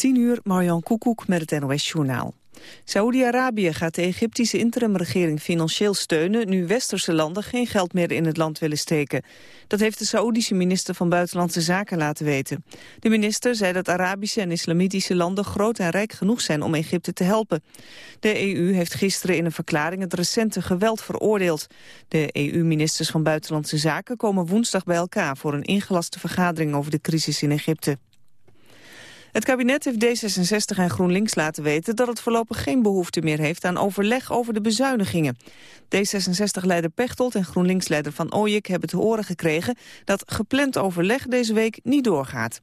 10 uur, Marjan Koekoek met het NOS-journaal. Saoedi-Arabië gaat de Egyptische interimregering financieel steunen... nu westerse landen geen geld meer in het land willen steken. Dat heeft de Saoedische minister van Buitenlandse Zaken laten weten. De minister zei dat Arabische en islamitische landen groot en rijk genoeg zijn om Egypte te helpen. De EU heeft gisteren in een verklaring het recente geweld veroordeeld. De EU-ministers van Buitenlandse Zaken komen woensdag bij elkaar... voor een ingelaste vergadering over de crisis in Egypte. Het kabinet heeft D66 en GroenLinks laten weten dat het voorlopig geen behoefte meer heeft aan overleg over de bezuinigingen. D66-leider Pechtold en GroenLinks-leider Van Ooyek hebben te horen gekregen dat gepland overleg deze week niet doorgaat.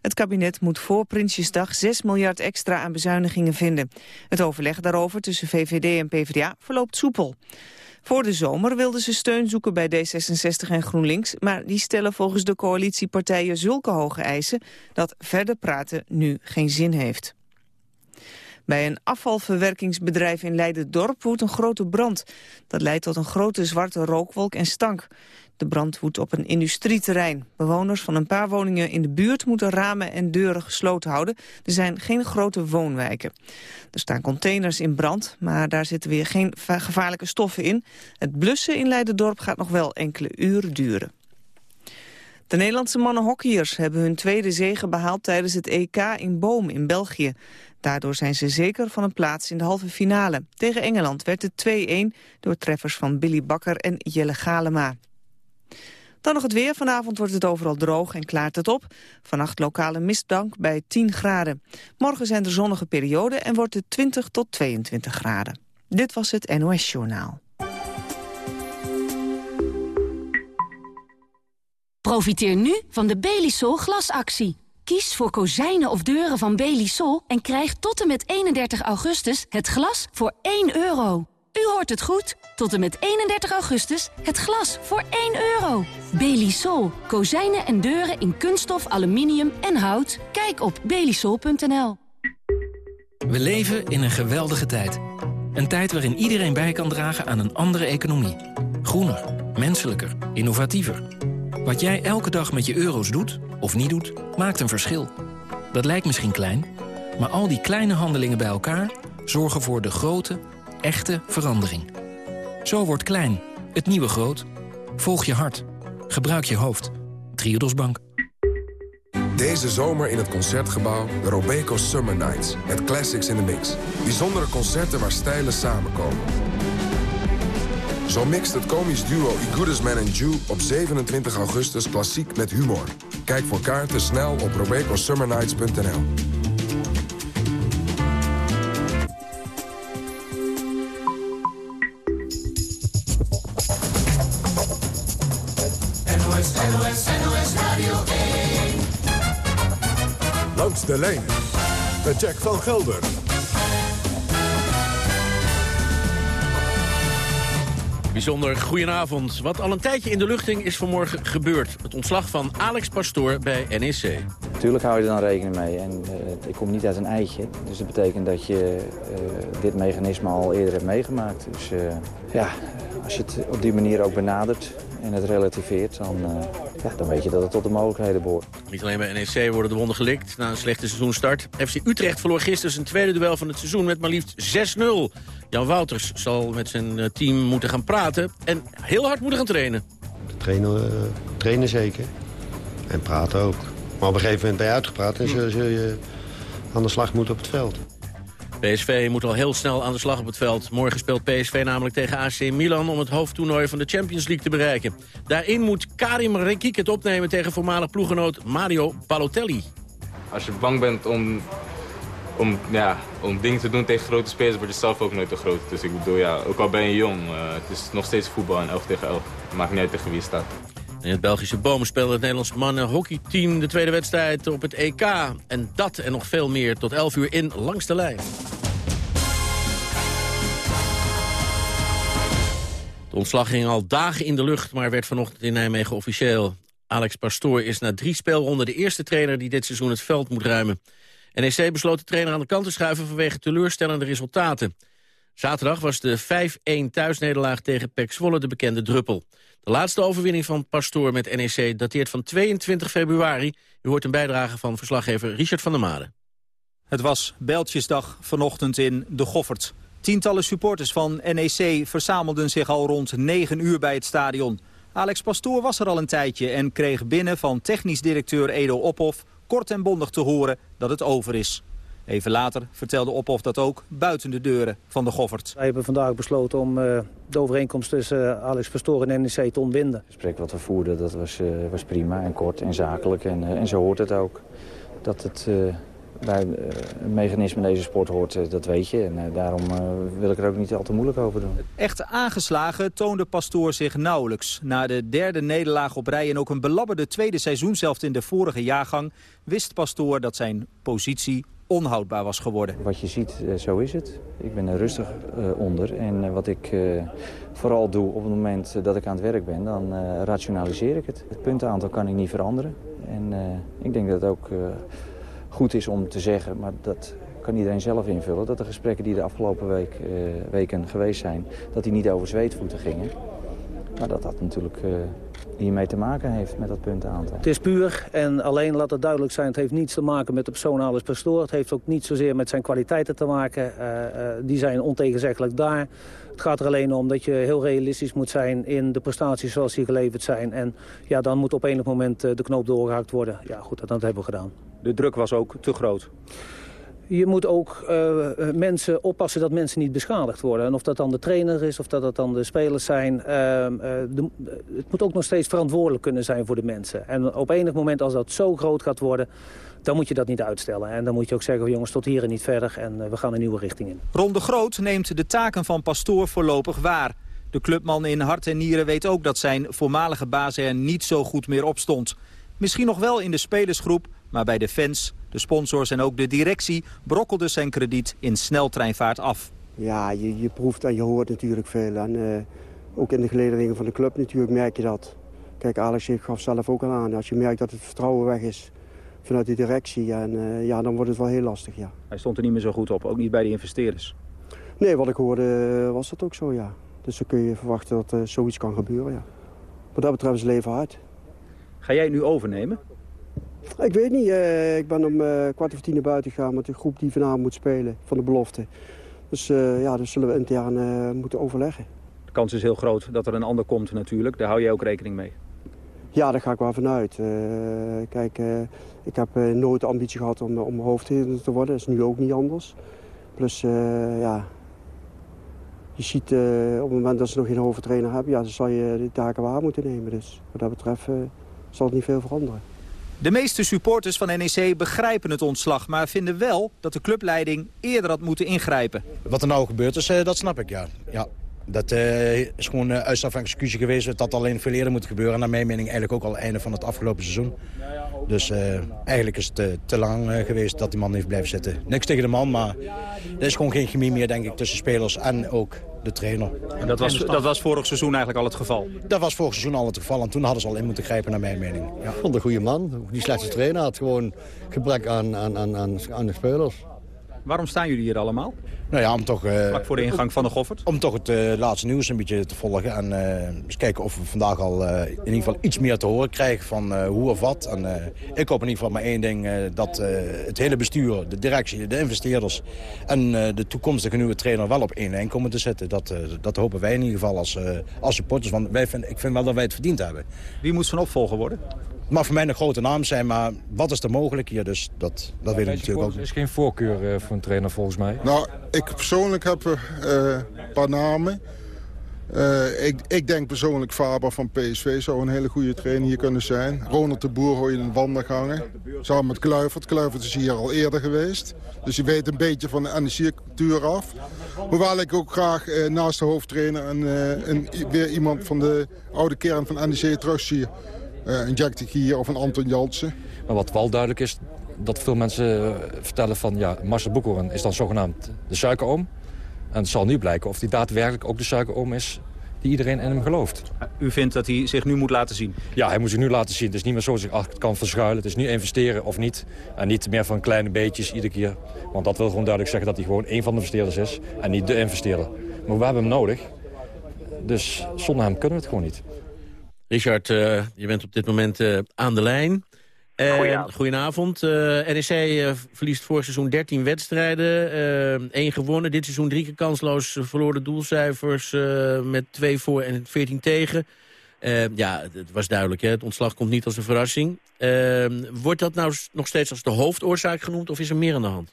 Het kabinet moet voor Prinsjesdag 6 miljard extra aan bezuinigingen vinden. Het overleg daarover tussen VVD en PvdA verloopt soepel. Voor de zomer wilden ze steun zoeken bij D66 en GroenLinks... maar die stellen volgens de coalitiepartijen zulke hoge eisen... dat verder praten nu geen zin heeft. Bij een afvalverwerkingsbedrijf in Leiden-dorp woedt een grote brand. Dat leidt tot een grote zwarte rookwolk en stank. De brand woedt op een industrieterrein. Bewoners van een paar woningen in de buurt moeten ramen en deuren gesloten houden. Er zijn geen grote woonwijken. Er staan containers in brand, maar daar zitten weer geen gevaarlijke stoffen in. Het blussen in Leiden-dorp gaat nog wel enkele uren duren. De Nederlandse mannenhockeyers hebben hun tweede zege behaald tijdens het EK in Boom in België. Daardoor zijn ze zeker van een plaats in de halve finale. Tegen Engeland werd het 2-1 door treffers van Billy Bakker en Jelle Galema. Dan nog het weer. Vanavond wordt het overal droog en klaart het op. Vannacht lokale mistbank bij 10 graden. Morgen zijn er zonnige perioden en wordt het 20 tot 22 graden. Dit was het NOS Journaal. Profiteer nu van de Belisol glasactie. Kies voor kozijnen of deuren van Belisol en krijg tot en met 31 augustus het glas voor 1 euro. U hoort het goed. Tot en met 31 augustus het glas voor 1 euro. Belisol. Kozijnen en deuren in kunststof, aluminium en hout. Kijk op belisol.nl. We leven in een geweldige tijd. Een tijd waarin iedereen bij kan dragen aan een andere economie. Groener, menselijker, innovatiever. Wat jij elke dag met je euro's doet, of niet doet, maakt een verschil. Dat lijkt misschien klein, maar al die kleine handelingen bij elkaar... zorgen voor de grote, echte verandering. Zo wordt klein, het nieuwe groot. Volg je hart. Gebruik je hoofd. Triodos Bank. Deze zomer in het Concertgebouw de Robeco Summer Nights. Met classics in the mix. Bijzondere concerten waar stijlen samenkomen. Zo mixt het komisch duo I Man and Jew op 27 augustus klassiek met humor. Kijk voor kaarten snel op robecosummernights.nl. Langs de lijn met Jack van Gelder. Bijzonder goedenavond. Wat al een tijdje in de luchting is vanmorgen gebeurd. Het ontslag van Alex Pastoor bij NEC. Natuurlijk hou je er dan rekening mee. En uh, ik kom niet uit een eitje. Dus dat betekent dat je uh, dit mechanisme al eerder hebt meegemaakt. Dus uh, ja, als je het op die manier ook benadert en het relativeert... dan, ja, dan weet je dat het tot de mogelijkheden behoort. Niet alleen bij NEC worden de wonden gelikt na een slechte seizoenstart. FC Utrecht verloor gisteren zijn tweede duel van het seizoen met maar liefst 6-0. Jan Wouters zal met zijn team moeten gaan praten en heel hard moeten gaan trainen. Trainen, trainen zeker. En praten ook. Maar op een gegeven moment ben je uitgepraat en zul je aan de slag moeten op het veld. PSV moet al heel snel aan de slag op het veld. Morgen speelt PSV namelijk tegen AC Milan om het hoofdtoernooi van de Champions League te bereiken. Daarin moet Karim Rekik het opnemen tegen voormalig ploegenoot Mario Balotelli. Als je bang bent om, om, ja, om dingen te doen tegen grote spelers, word je zelf ook nooit te groot. Dus ik bedoel, ja, ook al ben je jong, uh, het is nog steeds voetbal en 11 tegen 11. Het maakt niet uit tegen wie je staat. In het Belgische Bomen speelde het Nederlands mannenhockeyteam de tweede wedstrijd op het EK. En dat en nog veel meer tot 11 uur in Langs de Lijn. De ontslag ging al dagen in de lucht, maar werd vanochtend in Nijmegen officieel. Alex Pastoor is na drie speelronden de eerste trainer die dit seizoen het veld moet ruimen. NEC besloot de trainer aan de kant te schuiven vanwege teleurstellende resultaten. Zaterdag was de 5-1 thuisnederlaag tegen PEC Zwolle de bekende druppel. De laatste overwinning van Pastoor met NEC dateert van 22 februari. U hoort een bijdrage van verslaggever Richard van der Made. Het was Bijltjesdag vanochtend in De Goffert. Tientallen supporters van NEC verzamelden zich al rond 9 uur bij het stadion. Alex Pastoor was er al een tijdje en kreeg binnen van technisch directeur Edo Ophof... kort en bondig te horen dat het over is. Even later vertelde Ophof dat ook buiten de deuren van de Goffert. Wij hebben vandaag besloten om uh, de overeenkomst tussen uh, Alex Pastoor en NEC te ontbinden. Het gesprek wat we voerden dat was, uh, was prima en kort en zakelijk en, en zo hoort het ook. Dat het bij een mechanisme in deze sport hoort, dat weet je. En daarom wil ik er ook niet al te moeilijk over doen. Echt aangeslagen toonde Pastoor zich nauwelijks. Na de derde nederlaag op rij en ook een belabberde tweede seizoen zelfs in de vorige jaargang... wist Pastoor dat zijn positie onhoudbaar was geworden. Wat je ziet, zo is het. Ik ben er rustig onder. En wat ik vooral doe op het moment dat ik aan het werk ben, dan rationaliseer ik het. Het puntenaantal kan ik niet veranderen. En ik denk dat het ook goed is om te zeggen, maar dat kan iedereen zelf invullen... dat de gesprekken die de afgelopen week, weken geweest zijn, dat die niet over zweetvoeten gingen. Maar dat dat natuurlijk hiermee te maken heeft met dat puntenaantal. Het is puur en alleen laat het duidelijk zijn... het heeft niets te maken met de persoon Alex Pastoor. Het heeft ook niet zozeer met zijn kwaliteiten te maken. Uh, uh, die zijn ontegenzeggelijk daar. Het gaat er alleen om dat je heel realistisch moet zijn... in de prestaties zoals die geleverd zijn. En ja, dan moet op enig moment de knoop doorgehakt worden. Ja, goed, dat hebben we gedaan. De druk was ook te groot. Je moet ook uh, mensen oppassen dat mensen niet beschadigd worden. En of dat dan de trainer is, of dat dat dan de spelers zijn. Uh, de, het moet ook nog steeds verantwoordelijk kunnen zijn voor de mensen. En op enig moment als dat zo groot gaat worden... dan moet je dat niet uitstellen. En dan moet je ook zeggen, jongens, tot hier en niet verder. En we gaan een nieuwe richting in. Ron de Groot neemt de taken van Pastoor voorlopig waar. De clubman in hart en nieren weet ook dat zijn voormalige baas er niet zo goed meer op stond. Misschien nog wel in de spelersgroep, maar bij de fans, de sponsors en ook de directie brokkelde zijn krediet in sneltreinvaart af. Ja, je, je proeft en je hoort natuurlijk veel. En uh, ook in de gelederingen van de club natuurlijk merk je dat. Kijk, Alex gaf zelf ook al aan. Als je merkt dat het vertrouwen weg is vanuit de directie, en, uh, ja, dan wordt het wel heel lastig, ja. Hij stond er niet meer zo goed op, ook niet bij de investeerders? Nee, wat ik hoorde was dat ook zo, ja. Dus dan kun je verwachten dat uh, zoiets kan gebeuren, ja. Wat dat betreft is leven hard. Ga jij het nu overnemen? Ik weet niet. Uh, ik ben om uh, kwart over tien naar buiten gegaan met de groep die vanavond moet spelen van de belofte. Dus uh, ja, dat zullen we intern moeten overleggen. De kans is heel groot dat er een ander komt natuurlijk. Daar hou jij ook rekening mee? Ja, daar ga ik wel vanuit. kijk, ik heb nooit de ambitie gehad om, om hoofdtrainer te worden. Dat is nu ook niet anders. Plus, ja, je ziet op het moment dat ze nog geen hoofdtrainer hebben... Ja, dan zal je de taken waar moeten nemen. Dus wat dat betreft zal het niet veel veranderen. De meeste supporters van NEC begrijpen het ontslag... maar vinden wel dat de clubleiding eerder had moeten ingrijpen. Wat er nou gebeurd is, dat snap ik, ja. ja. Dat uh, is gewoon uh, uitstap van excuus geweest. Dat had alleen veel eerder moeten gebeuren. Naar mijn mening eigenlijk ook al einde van het afgelopen seizoen. Dus eigenlijk is het te lang geweest dat die man heeft blijven zitten. Niks tegen de man, maar er is gewoon geen chemie meer denk ik tussen spelers en ook de trainer. En dat was, dat was vorig seizoen eigenlijk al het geval? Dat was vorig seizoen al het geval en toen hadden ze al in moeten grijpen naar mijn mening. Ja. Ik vond een goede man. Die slechte trainer had gewoon gebrek aan, aan, aan, aan de spelers. Waarom staan jullie hier allemaal? Nou ja, om toch... Uh, Vlak voor de ingang van de Goffert? Om toch het uh, laatste nieuws een beetje te volgen. En uh, eens kijken of we vandaag al in ieder geval iets meer te horen krijgen van hoe of wat. En ik hoop in ieder geval maar één ding. dat het hele bestuur, de directie, de investeerders en de toekomstige nieuwe trainer wel op één lijn komen te zetten. Dat, dat hopen wij in ieder geval als, als supporters. Want wij vind, ik vind wel dat wij het verdiend hebben. Wie moet zijn opvolger worden? Het mag voor mij een grote naam zijn, maar wat is er mogelijk hier? Dus dat, dat weet ik natuurlijk ook. Er is geen voorkeur uh, voor een trainer volgens mij. Nou, ik persoonlijk heb uh, een paar namen. Uh, ik, ik, denk persoonlijk Faber van PSV zou een hele goede trainer hier kunnen zijn. Ronald de Boer hoor je in de wandelgangen. Samen met Kluivert. Kluivert is hier al eerder geweest. Dus je weet een beetje van de energiecultuur af. Hoewel ik ook graag uh, naast de hoofdtrainer een, uh, een, weer iemand van de oude kern van NEC terug zie. Uh, een Jack de Gier of een Anton Jansen. Maar wat wel duidelijk is, dat veel mensen vertellen van... ja, Marcel Boekhoorn is dan zogenaamd de suikeroom. En het zal nu blijken of hij daadwerkelijk ook de suikeroom is die iedereen in hem gelooft. U vindt dat hij zich nu moet laten zien? Ja, hij moet zich nu laten zien. Het is niet meer zo zich ach, het kan verschuilen. Het is nu investeren of niet. En niet meer van kleine beetjes iedere keer. Want dat wil gewoon duidelijk zeggen dat hij gewoon één van de investeerders is. En niet de investeerder. Maar we hebben hem nodig. Dus zonder hem kunnen we het gewoon niet. Richard, uh, je bent op dit moment uh, aan de lijn. Uh, goedenavond. Uh, NEC uh, verliest vorig seizoen 13 wedstrijden. één gewonnen. Dit seizoen drie keer kansloos verloren doelcijfers met twee voor en 14 tegen. ja, het was duidelijk. Hè? Het ontslag komt niet als een verrassing. wordt dat nou nog steeds als de hoofdoorzaak genoemd of is er meer aan de hand?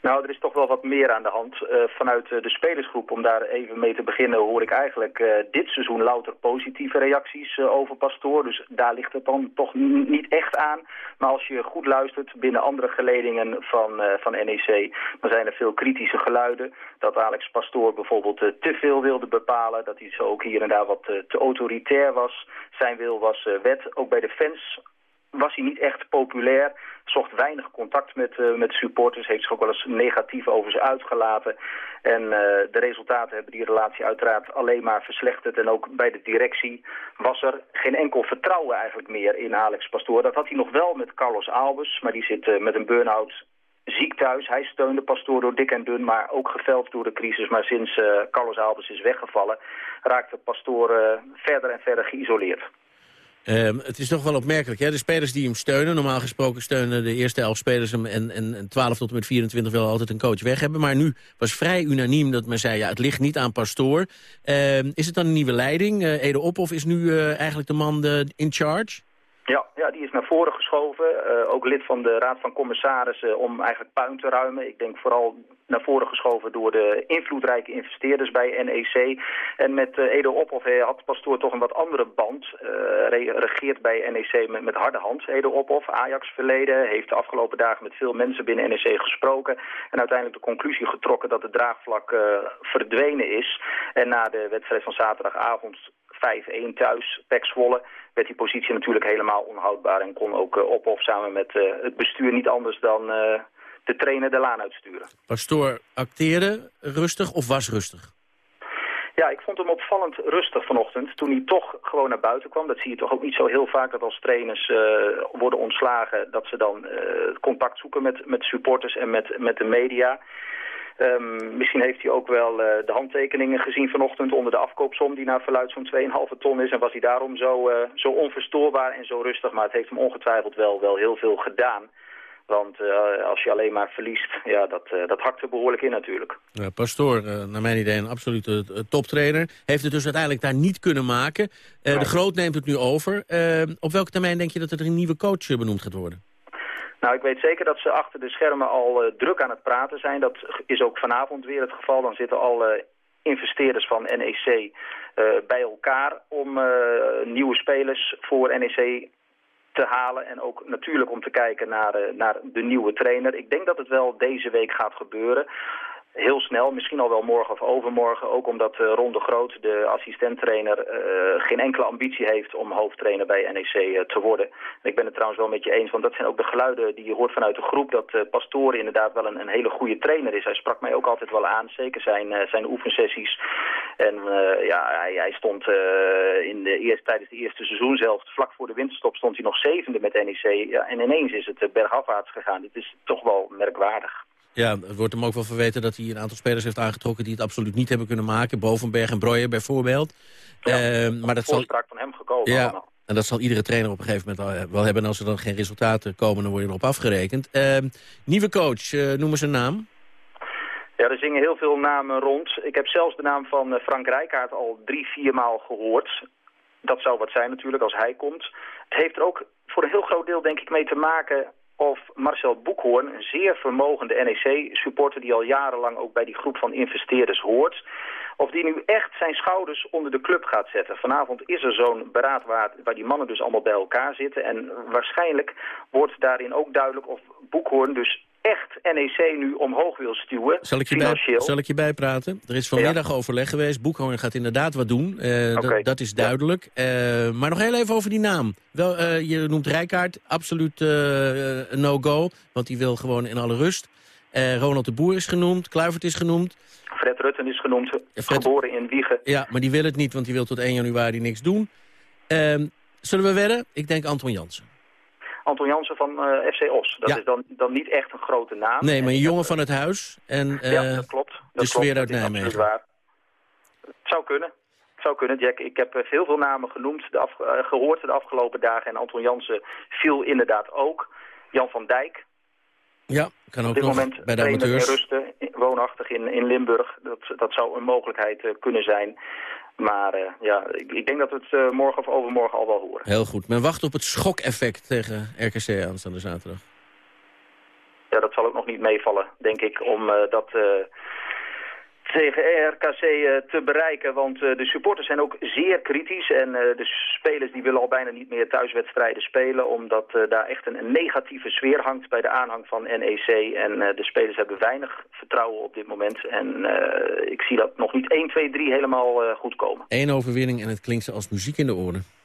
Nou, er is toch wel wat meer aan de hand. Uh, vanuit uh, de spelersgroep, om daar even mee te beginnen, hoor ik eigenlijk uh, dit seizoen louter positieve reacties over Pastoor. Dus daar ligt het dan toch niet echt aan. Maar als je goed luistert binnen andere geledingen van, van NEC, dan zijn er veel kritische geluiden. Dat Alex Pastoor bijvoorbeeld te veel wilde bepalen, dat hij zo ook hier en daar wat te autoritair was. Zijn wil was wet. Ook bij de fans was hij niet echt populair, zocht weinig contact met, uh, met supporters, heeft zich ook wel eens negatief over ze uitgelaten. En uh, de resultaten hebben die relatie uiteraard alleen maar verslechterd. En ook bij de directie was er geen enkel vertrouwen eigenlijk meer in Alex Pastoor. Dat had hij nog wel met Carlos Albers, maar die zit uh, met een burn-out ziek thuis. Hij steunde Pastoor door dik en dun, maar ook geveld door de crisis. Maar sinds Carlos Albers is weggevallen, raakte Pastoor verder en verder geïsoleerd. Um, het is toch wel opmerkelijk, hè? de spelers die hem steunen... normaal gesproken steunen de eerste elf spelers hem... en, en 12 tot en met 24 wel altijd een coach weg hebben. Maar nu was vrij unaniem dat men zei... ja, het ligt niet aan Pastoor. Um, is het dan een nieuwe leiding? Uh, Ede Ophoff is nu uh, eigenlijk de man de, in charge? Ja, ja, die is naar voren geschoven. Uh, ook lid van de Raad van Commissarissen om eigenlijk puin te ruimen. Ik denk vooral naar voren geschoven door de invloedrijke investeerders bij NEC. En met uh, Edo Ophoff had Pastoor toch een wat andere band. Uh, regeert bij NEC met, met harde hand. Edo Ophoff, Ajax verleden, heeft de afgelopen dagen met veel mensen binnen NEC gesproken. En uiteindelijk de conclusie getrokken dat het draagvlak verdwenen is. En na de wedstrijd van zaterdagavond 5-1 thuis, Pek Zwolle, werd die positie natuurlijk helemaal onhoudbaar. En kon ook uh, Ophoff samen met uh, het bestuur niet anders dan uh, de trainer de laan uitsturen. Pastoor acteerde rustig of was rustig? Ja, ik vond hem opvallend rustig vanochtend. Toen hij toch gewoon naar buiten kwam. Dat zie je toch ook niet zo heel vaak dat als trainers uh, worden ontslagen... dat ze dan contact zoeken met, met supporters en met, met de media. Um, misschien heeft hij ook wel uh, de handtekeningen gezien vanochtend onder de afkoopsom... die naar verluid zo'n 2,5 ton is. En was hij daarom zo, uh, zo onverstoorbaar en zo rustig. Maar het heeft hem ongetwijfeld wel, wel heel veel gedaan. Want uh, als je alleen maar verliest, ja, dat, dat hakt er behoorlijk in natuurlijk. Ja, Pastoor, naar mijn idee een absolute toptrainer. Heeft het dus uiteindelijk daar niet kunnen maken. De Groot neemt het nu over. Ehm, op welke termijn denk je dat er een nieuwe coach benoemd gaat worden? Nou, ik weet zeker dat ze achter de schermen al uh, druk aan het praten zijn. Dat is ook vanavond weer het geval. Dan zitten alle investeerders van NEC uh, bij elkaar om uh, nieuwe spelers voor NEC te halen. En ook natuurlijk om te kijken naar, naar de nieuwe trainer. Ik denk dat het wel deze week gaat gebeuren heel snel, misschien al wel morgen of overmorgen. Ook omdat uh, Ron de Groot, de assistenttrainer, uh, geen enkele ambitie heeft om hoofdtrainer bij NEC te worden. En ik ben het trouwens wel met je eens, want dat zijn ook de geluiden die je hoort vanuit de groep. Dat Pastoor inderdaad wel een, een, hele goede trainer is. Hij sprak mij ook altijd wel aan, zeker zijn, zijn oefensessies. En ja, hij, hij stond in de eerste, tijdens de eerste seizoen zelf, vlak voor de winterstop, stond hij nog zevende met NEC. Ja, en ineens is het bergafwaarts gegaan. Dit is toch wel merkwaardig. Ja, het wordt hem ook wel verweten dat hij een aantal spelers heeft aangetrokken... die het absoluut niet hebben kunnen maken. Bovenberg en Breuer bijvoorbeeld. Ja, uh, maar dat zal van hem gekomen. Ja, allemaal. en dat zal iedere trainer op een gegeven moment wel hebben. En als er dan geen resultaten komen, dan word je erop afgerekend. Uh, nieuwe coach, uh, noem eens een naam. Ja, er zingen heel veel namen rond. Ik heb zelfs de naam van eh, Frank Rijkaard al drie, vier maal gehoord. Dat zou wat zijn natuurlijk als hij komt. Het heeft er ook voor een heel groot deel denk ik mee te maken of Marcel Boekhoorn, een zeer vermogende NEC-supporter... die al jarenlang ook bij die groep van investeerders hoort... of die nu echt zijn schouders onder de club gaat zetten. Vanavond is er zo'n beraad waar, waar die mannen dus allemaal bij elkaar zitten... en waarschijnlijk wordt daarin ook duidelijk of Boekhoorn dus echt NEC nu omhoog wil stuwen, zal ik je Bij, zal ik je bijpraten? Er is vanmiddag ja. overleg geweest. Boekhoorn gaat inderdaad wat doen. Uh, okay. dat is duidelijk. Ja. Uh, maar nog heel even over die naam. Wel, uh, je noemt Rijkaard, absoluut no-go. Want die wil gewoon in alle rust. Ronald de Boer is genoemd, Kluivert is genoemd. Fred Rutten is genoemd, Fred... geboren in Wiegen. Ja, maar die wil het niet, want die wil tot 1 januari niks doen. Ehm, zullen we wedden? Ik denk Anton Jansen. Anton Jansen van uh, FC Os. Dat ja. is dan, dan niet echt een grote naam. Nee, maar een jongen van het huis. En, uh, ja, dat klopt. Dat de sfeer uit Nijmegen. Waar. Het zou kunnen. Het zou kunnen, Jack. Ik heb heel veel namen genoemd, de af, gehoord de afgelopen dagen. En Anton Jansen viel inderdaad ook. Jan van Dijk, ja, kan ook op dit nog moment bij de amateurs. rusten, woonachtig in, in Limburg. Dat, dat zou een mogelijkheid eh, kunnen zijn. Maar eh, ja, ik, ik denk dat we het eh, morgen of overmorgen al wel horen. Heel goed. Men wacht op het schokeffect tegen RKC aanstaande zaterdag. Ja, dat zal ook nog niet meevallen, denk ik, om eh, dat eh, tegen RKC eh, te bereiken. Want eh, de supporters zijn ook zeer kritisch. En eh, de spelers die willen al bijna niet meer thuiswedstrijden spelen. Omdat daar echt een, negatieve sfeer hangt bij de aanhang van NEC. En de spelers hebben weinig vertrouwen op dit moment. En ik zie dat nog niet 1, 2, 3 helemaal goed komen. Eén overwinning en het klinkt ze als muziek in de oren.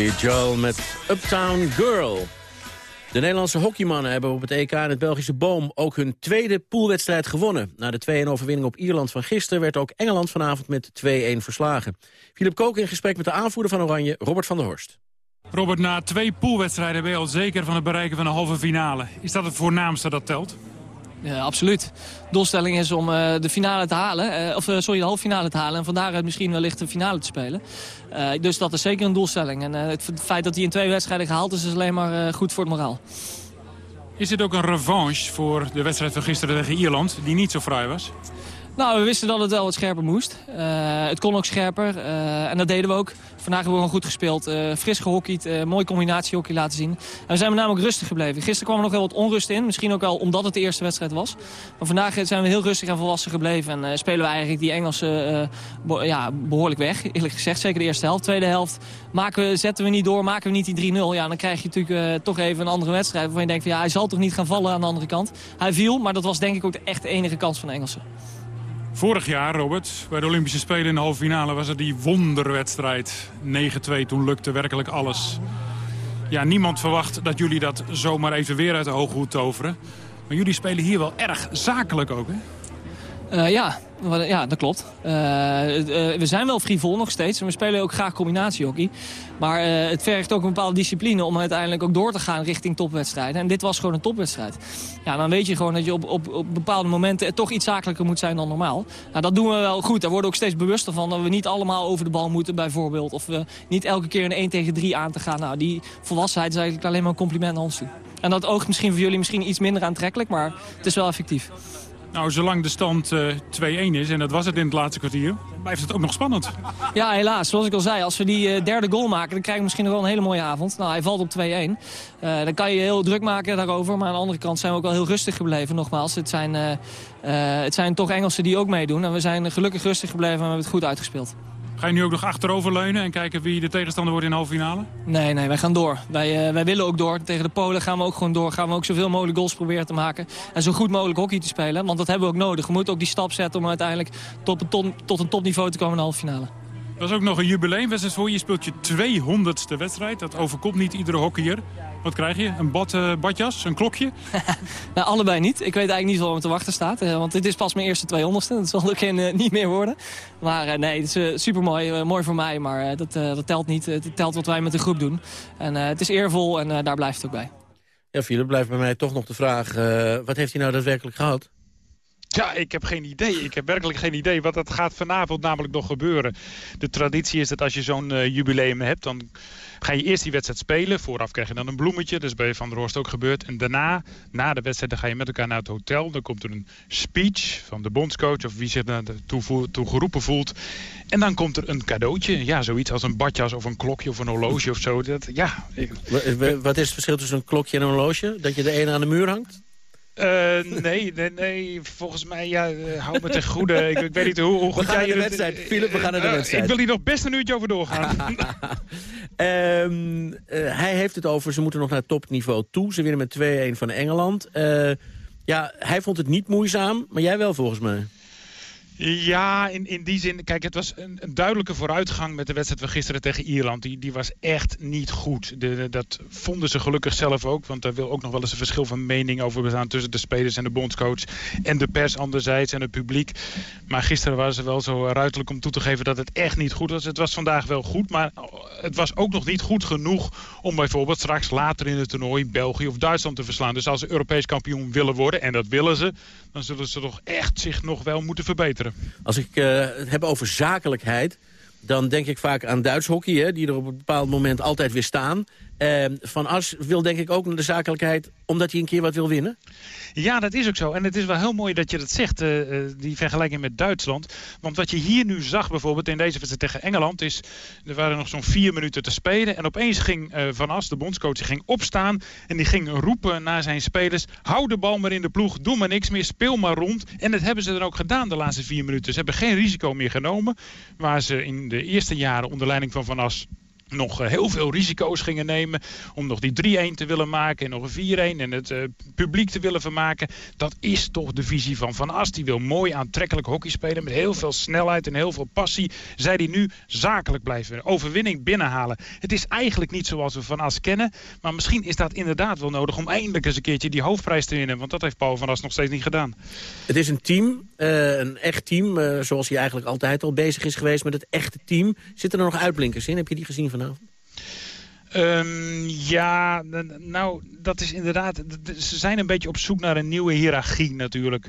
Billy met Uptown Girl. De Nederlandse hockeymannen hebben op het EK in het Belgische Boom... ook hun tweede poolwedstrijd gewonnen. Na de 2-1 overwinning op Ierland van gisteren... werd ook Engeland vanavond met 2-1 verslagen. Philip Kook in gesprek met de aanvoerder van Oranje, Robert van der Horst. Robert, na twee poolwedstrijden ben je al zeker van het bereiken van de halve finale. Is dat het voornaamste dat telt? Ja, absoluut. De doelstelling is om eh, de finale te halen, eh, of eh, sorry, de halve finale te halen en van daaruit misschien wellicht de finale te spelen. Eh, dus dat is zeker een doelstelling. En eh, het, feit dat hij in twee wedstrijden gehaald is, is alleen maar eh, goed voor het moraal. Is dit ook een revanche voor de wedstrijd van gisteren tegen Ierland, die niet zo fraai was? Nou, we wisten dat het wel wat scherper moest. Eh, het kon ook scherper eh, en dat deden we ook. Vandaag hebben we gewoon goed gespeeld, eh, fris gehockeyd, eh mooi combinatiehockey laten zien. En we zijn met name ook rustig gebleven. Gisteren kwam er nog wel wat onrust in, misschien ook wel omdat het de eerste wedstrijd was. Maar vandaag zijn we heel rustig en volwassen gebleven en spelen we eigenlijk die Engelsen ja, behoorlijk weg. Eerlijk gezegd, zeker de eerste helft. Tweede helft maken zetten we niet door, maken we niet die 3-0. Ja, dan krijg je natuurlijk toch even een andere wedstrijd waarvan je denkt van ja, hij zal toch niet gaan vallen aan de andere kant. Hij viel, maar dat was denk ik ook de echt enige kans van de Engelsen. Vorig jaar, Robert, bij de Olympische Spelen in de halve finale... was er die wonderwedstrijd. 9-2, toen lukte werkelijk alles. Ja, niemand verwacht dat jullie dat zomaar even weer uit de hoge hoed toveren. Maar jullie spelen hier wel erg zakelijk ook, hè? Uh, ja, ja, dat klopt. Uh, we zijn wel frivol nog steeds. We spelen ook graag combinatiehockey. Maar het vergt ook een bepaalde discipline om uiteindelijk ook door te gaan richting topwedstrijden. En dit was gewoon een topwedstrijd. Ja, dan weet je gewoon dat je op, op, op bepaalde momenten toch iets zakelijker moet zijn dan normaal. Nou, dat doen we wel goed. Daar worden we ook steeds bewuster van. Dat we niet allemaal over de bal moeten bijvoorbeeld. Of we niet elke keer een 1 tegen 3 aan te gaan. Nou, die volwassenheid is eigenlijk alleen maar een compliment aan ons. En dat oogt misschien voor jullie misschien iets minder aantrekkelijk. Maar het is wel effectief. Nou, zolang de stand uh, 2-1 is, en dat was het in het laatste kwartier, blijft het ook nog spannend. Ja, helaas. Zoals ik al zei, als we die uh, derde goal maken, dan krijgen we misschien nog wel een hele mooie avond. Nou, hij valt op 2-1. Uh, dan kan je heel druk maken daarover, maar aan de andere kant zijn we ook wel heel rustig gebleven. Nogmaals, het zijn, het zijn toch Engelsen die ook meedoen. En we zijn gelukkig rustig gebleven en we hebben het goed uitgespeeld. Ga je nu ook nog achteroverleunen en kijken wie de tegenstander wordt in de halve finale? Nee, nee, wij gaan door. Wij, uh, wij willen ook door. Tegen de Polen gaan we ook gewoon door. Gaan we ook zoveel mogelijk goals proberen te maken. En zo goed mogelijk hockey te spelen. Want dat hebben we ook nodig. We moeten ook die stap zetten om uiteindelijk tot een, tot een topniveau te komen in de halve finale. Dat is ook nog een jubileumwedstrijd voor je. Je speelt je 200ste wedstrijd. Dat overkomt niet iedere hockeyer. Wat krijg je? Een bad, uh, badjas? Een klokje? nou, allebei niet. Ik weet eigenlijk niet wat me te wachten staat. Uh, want dit is pas mijn eerste 200ste. Dat zal ook geen, uh, niet meer worden. Maar nee, het is super mooi. mooi voor mij, maar dat, dat telt niet. Het telt wat wij met de groep doen. En het is eervol en daar blijft het ook bij. Ja, Philip, blijft bij mij toch nog de vraag... wat heeft hij nou daadwerkelijk gehad? Ja, ik heb geen idee. Ik heb werkelijk geen idee wat dat gaat vanavond namelijk nog gebeuren. De traditie is dat als je zo'n uh, jubileum hebt, dan ga je eerst die wedstrijd spelen. Vooraf krijg je dan een bloemetje, dat is bij Van der Horst ook gebeurd. En daarna, na de wedstrijd, dan ga je met elkaar naar het hotel. Dan komt er een speech van de bondscoach of wie zich daartoe toe geroepen voelt. En dan komt er een cadeautje. Ja, zoiets als een badjas of een klokje of een horloge of zo. Dat, ja. Wat is het verschil tussen een klokje en een horloge? Dat je de ene aan de muur hangt? Uh, nee, nee, nee, volgens mij, ja, uh, hou me ten goede. Ik, ik, weet niet hoe, hoe. We gaan naar de wedstrijd, Philip, we gaan naar de wedstrijd. ik wil hier nog best een uurtje over doorgaan. um, hij heeft het over, ze moeten nog naar topniveau toe. Ze winnen met 2-1 van Engeland. ja, hij vond het niet moeizaam, maar jij wel volgens mij. Ja, in, in die zin, kijk, het was een, duidelijke vooruitgang met de wedstrijd van gisteren tegen Ierland. Die, die was echt niet goed. De, dat vonden ze gelukkig zelf ook, want daar wil ook nog wel eens een verschil van mening over bestaan tussen de spelers en de bondscoach. En de pers anderzijds en het publiek. Maar gisteren waren ze wel zo ruiterlijk om toe te geven dat het echt niet goed was. Het was vandaag wel goed, maar het was ook nog niet goed genoeg om bijvoorbeeld straks later in het toernooi België of Duitsland te verslaan. Dus als ze Europees kampioen willen worden, en dat willen ze, dan zullen ze toch echt zich nog wel moeten verbeteren. Als ik uh, het heb over zakelijkheid, dan denk ik vaak aan Duits hockey... Hè, die er op een bepaald moment altijd weer staan. Uh, van As wil denk ik ook naar de zakelijkheid omdat hij een keer wat wil winnen? Ja, dat is ook zo. En het is wel heel mooi dat je dat zegt, uh, die vergelijking met Duitsland. Want wat je hier nu zag bijvoorbeeld in deze wedstrijd tegen Engeland... is, er waren nog zo'n vier minuten te spelen... en opeens ging uh, Van As, de bondscoach, ging opstaan... en die ging roepen naar zijn spelers... hou de bal maar in de ploeg, doe maar niks meer, speel maar rond. En dat hebben ze dan ook gedaan de laatste vier minuten. Ze hebben geen risico meer genomen... waar ze in de eerste jaren onder leiding van Van As nog eh, heel veel risico's gingen nemen om nog die 3-1 te willen maken en nog een 4-1 en het uh, publiek te willen vermaken. Dat is toch de visie van Van Ast. Die wil mooi aantrekkelijk hockey spelen met heel veel snelheid en heel veel passie. Zij die nu zakelijk blijven, overwinning binnenhalen. Het is eigenlijk niet zoals we Van Ast kennen, maar misschien is dat inderdaad wel nodig om eindelijk eens een keertje die hoofdprijs te winnen. Want dat heeft Paul Van Ast nog steeds niet gedaan. Het is een team, uh, een echt team, zoals hij eigenlijk altijd al bezig is geweest met het echte team. Zitten er nog uitblinkers in? Heb je die gezien van Um, ja, nou, dat is inderdaad... Ze zijn een beetje op zoek naar een nieuwe hiërarchie natuurlijk.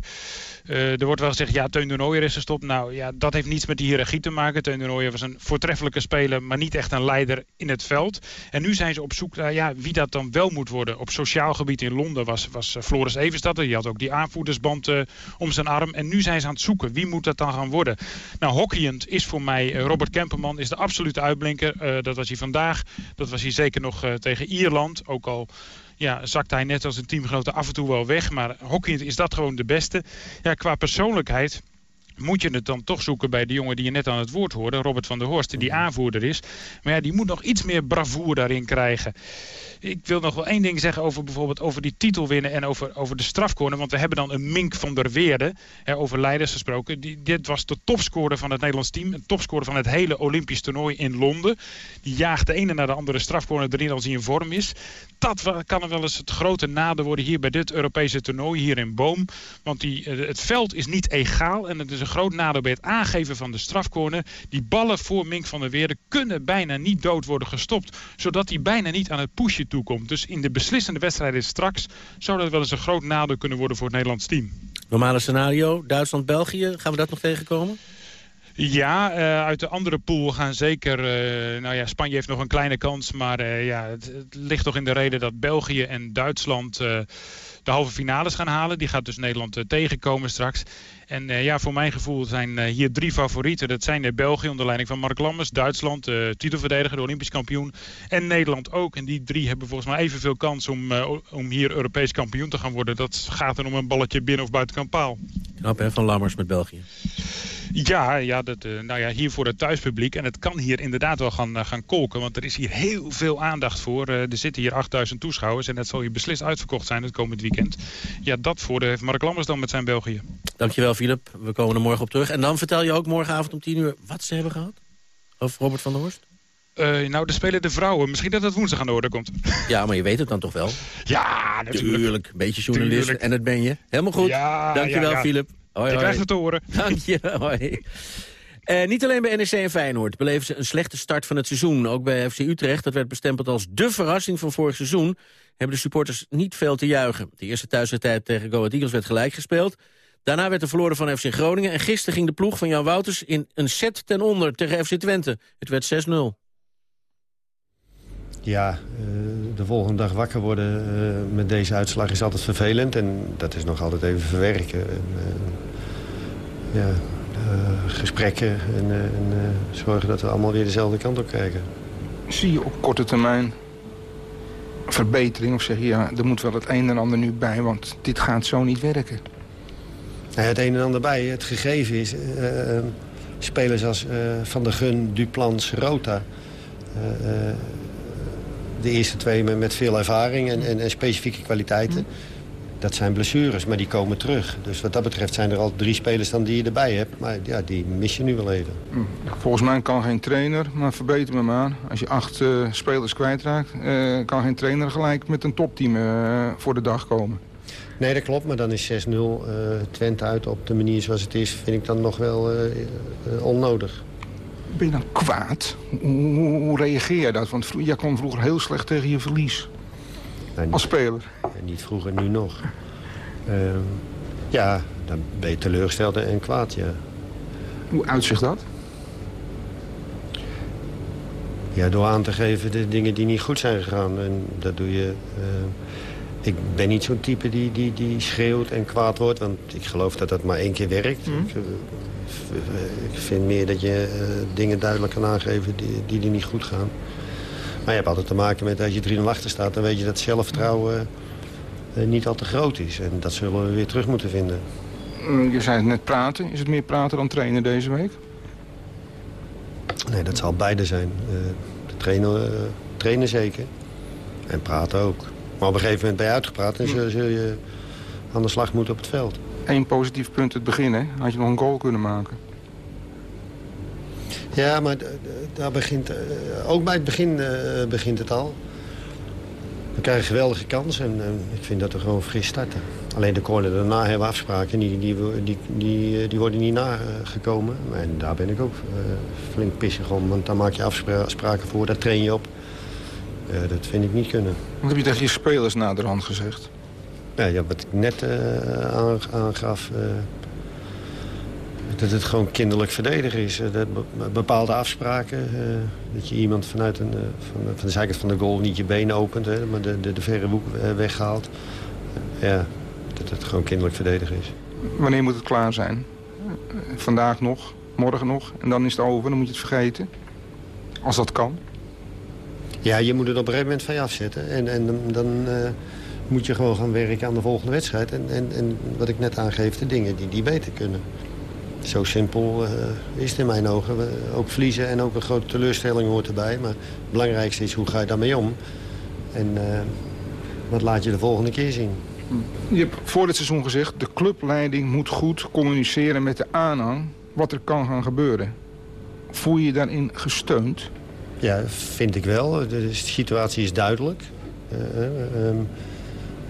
Uh, er wordt wel gezegd, ja, Teun de Nooijer is gestopt. Nou ja, dat heeft niets met die hiërarchie te maken. Teun de Nooijer was een voortreffelijke speler, maar niet echt een leider in het veld. En nu zijn ze op zoek naar ja, wie dat dan wel moet worden. Op sociaal gebied in Londen was, was eh, Floris Evenstad. Die had ook die aanvoerdersband uh, om zijn arm. En nu zijn ze aan het zoeken. Wie moet dat dan gaan worden? Nou, hockeyend is voor mij Robert Kemperman is de absolute uitblinker. dat was hij vandaag. Dat was hij zeker nog tegen Ierland. Ook al ja, zakt hij net als een teamgenoten af en toe wel weg. Maar hockey is dat gewoon de beste. Ja, qua persoonlijkheid moet je het dan toch zoeken bij de jongen die je net aan het woord hoorde, Robert van der Horst, die aanvoerder is. Maar ja, die moet nog iets meer bravoer daarin krijgen. Ik wil nog wel één ding zeggen over bijvoorbeeld over die titel winnen en over, over de strafcorner. Want we hebben dan een Mink van der Weerde, hè, over leiders gesproken. Die, dit was de topscorer van het Nederlands team. Een topscorer van het hele Olympisch toernooi in Londen. Die jaagt de ene naar de andere strafcorner erin als hij in vorm is. Dat kan er wel eens het grote nadeel worden hier bij dit Europese toernooi, hier in Boom. Want die, eh, het veld is niet egaal en het is een groot nadeel bij het aangeven van de strafcorner. Die ballen voor Mink van der Weerde kunnen bijna niet dood worden gestopt. Zodat hij bijna niet aan het pushen toekomt. Dus in de beslissende wedstrijden straks zou dat wel eens een groot nadeel kunnen worden voor het Nederlands team. Normale scenario, Duitsland-België, gaan we dat nog tegenkomen? Ja, uh, uit de andere pool gaan zeker... Uh, nou ja, Spanje heeft nog een kleine kans. Maar uh, ja, het, het, ligt toch in de reden dat België en Duitsland de halve finales gaan halen. Die gaat dus Nederland tegenkomen straks. En ja, voor mijn gevoel zijn hier drie favorieten. Dat zijn België onder leiding van Mark Lammers. Duitsland, titelverdediger, de Olympisch kampioen. En Nederland ook. En die drie hebben volgens mij evenveel kans om, om hier Europees kampioen te gaan worden. Dat gaat er om een balletje binnen of buitenkant paal. Knap hè, van Lammers met België. Ja, ja, dat, uh, nou ja, hier voor het thuispubliek. En het kan hier inderdaad wel gaan, uh, gaan kolken. Want er is hier heel veel aandacht voor. Uh, er zitten hier 8000 toeschouwers. En dat zal hier beslist uitverkocht zijn het komend weekend. Ja, dat voordeel heeft Mark Lammers dan met zijn België. Dankjewel, Filip. We komen er morgen op terug. En dan vertel je ook morgenavond om 10 uur wat ze hebben gehad? Of Robert van der Horst? Uh, nou, de spelen de vrouwen. Misschien dat dat woensdag aan de orde komt. Ja, maar je weet het dan toch wel? Ja, natuurlijk. Tuurlijk. Een beetje journalist. Tuurlijk. En dat ben je. Helemaal goed. Ja, Dankjewel, ja, ja. Filip. Hoi, Je krijgt het te horen. Dank je. Hoi. Uh, niet alleen bij NEC en Feyenoord beleven ze een slechte start van het seizoen. Ook bij FC Utrecht, dat werd bestempeld als de verrassing van vorig seizoen... hebben de supporters niet veel te juichen. De eerste thuiswedstrijd tegen Go Ahead Eagles werd gelijk gespeeld. Daarna werd er verloren van FC Groningen... en gisteren ging de ploeg van Jan Wouters in een set ten onder tegen FC Twente. Het werd 6-0. Ja, de volgende dag wakker worden met deze uitslag is altijd vervelend. En dat is nog altijd even verwerken. En, ja, gesprekken en, en zorgen dat we allemaal weer dezelfde kant op kijken. Zie je op korte termijn verbetering of zeg je... ja, er moet wel het een en ander nu bij, want dit gaat zo niet werken? Ja, het een en ander bij. Het gegeven is... Uh, spelers als uh, Van der Gun, Duplans, Rota... De eerste twee met, veel ervaring en, en, en specifieke kwaliteiten. Dat zijn blessures, maar die komen terug. Dus wat dat betreft zijn er al drie spelers dan die je erbij hebt. Maar ja, die mis je nu wel even. Volgens mij kan geen trainer, maar verbeter me maar. Als je acht spelers kwijtraakt, kan geen trainer gelijk met een topteam voor de dag komen. Nee, dat klopt. Maar dan is 6-0 Twente uit op de manier zoals het is... vind ik dan nog wel onnodig. Ben je dan kwaad? Hoe, hoe, reageer je dat? Want jij kwam vroeger heel slecht tegen je verlies. Nee, als speler. Niet vroeger, nu nog. Uh, ja, dan ben je teleurgesteld en kwaad, ja. Hoe uitzicht dat? Ja, door aan te geven de dingen die niet goed zijn gegaan. En dat doe je... Uh, ik ben niet zo'n type die, die, die schreeuwt en kwaad wordt. Want ik geloof dat dat maar één keer werkt. Mm. Ik, ik, vind meer dat je uh, dingen duidelijk kan aangeven die, die, die niet goed gaan. Maar je hebt altijd te maken met als je 3-0 achter staat... dan weet je dat zelfvertrouwen uh, niet al te groot is. En dat zullen we weer terug moeten vinden. Je zei het net praten. Is het meer praten dan trainen deze week? Nee, dat zal beide zijn. Uh, de trainen, trainen zeker. En praten ook. Maar op een gegeven moment ben je uitgepraat... en zul, zul je aan de slag moeten op het veld. Eén positief punt het begin, hè? Had je nog een goal kunnen maken? Ja, maar daar begint, uh, ook bij het begin uh, begint het al. We krijgen een geweldige kans en uh, ik vind dat we gewoon fris starten. Alleen de corner daarna hebben we afspraken, die, die, die, die, die worden niet nagekomen. En daar ben ik ook flink pissig om, want daar maak je afspraken voor, daar train je op. dat vind ik niet kunnen. Wat heb je tegen je spelers naderhand gezegd? Ja, ja wat ik net aangaf dat het gewoon kinderlijk verdedigen is. Eh, dat bepaalde afspraken. Dat je iemand vanuit een, van, van, de zijkant van de goal niet je benen opent. Hè, maar de, de, de verre hoek weghaalt. ja, dat het gewoon kinderlijk verdedigen is. Wanneer moet het klaar zijn? Vandaag nog, morgen nog. En dan is het over, dan moet je het vergeten. Als dat kan. Ja, je moet het op een gegeven moment van je afzetten. En, en dan, dan moet je gewoon gaan werken aan de volgende wedstrijd. En, en, en wat ik net aangeef, de dingen die, die beter kunnen. Zo simpel is het in mijn ogen. Ook verliezen en ook een grote teleurstelling hoort erbij. Maar het belangrijkste is hoe ga je daarmee om. En wat laat je de volgende keer zien. Je hebt voor dit seizoen gezegd... de clubleiding moet goed communiceren met de aanhang... wat er kan gaan gebeuren. Voel je je daarin gesteund? Ja, vind ik wel. De situatie is duidelijk. Uh, we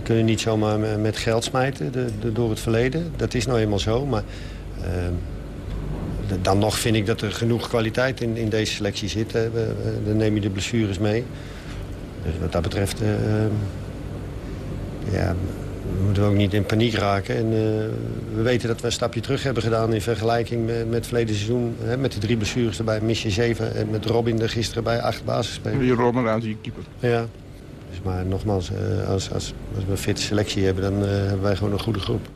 kunnen niet zomaar met geld smijten de, door het verleden. Dat is nou eenmaal zo. Maar ehm, dan nog vind ik dat er genoeg kwaliteit in, in deze selectie zit. dan neem je de blessures mee. Dus wat dat betreft... Ehm, ja, we moeten ook niet in paniek raken. En, uh, we weten dat we een stapje terug hebben gedaan in vergelijking met, met het verleden seizoen. Hè, met de drie blessures erbij, mis je zeven. En met Robin er gisteren bij acht basisspelers. Je Robin uit je keeper. Ja. Dus maar nogmaals, uh, als, als, als, we een fitte selectie hebben, dan uh, hebben wij gewoon een goede groep.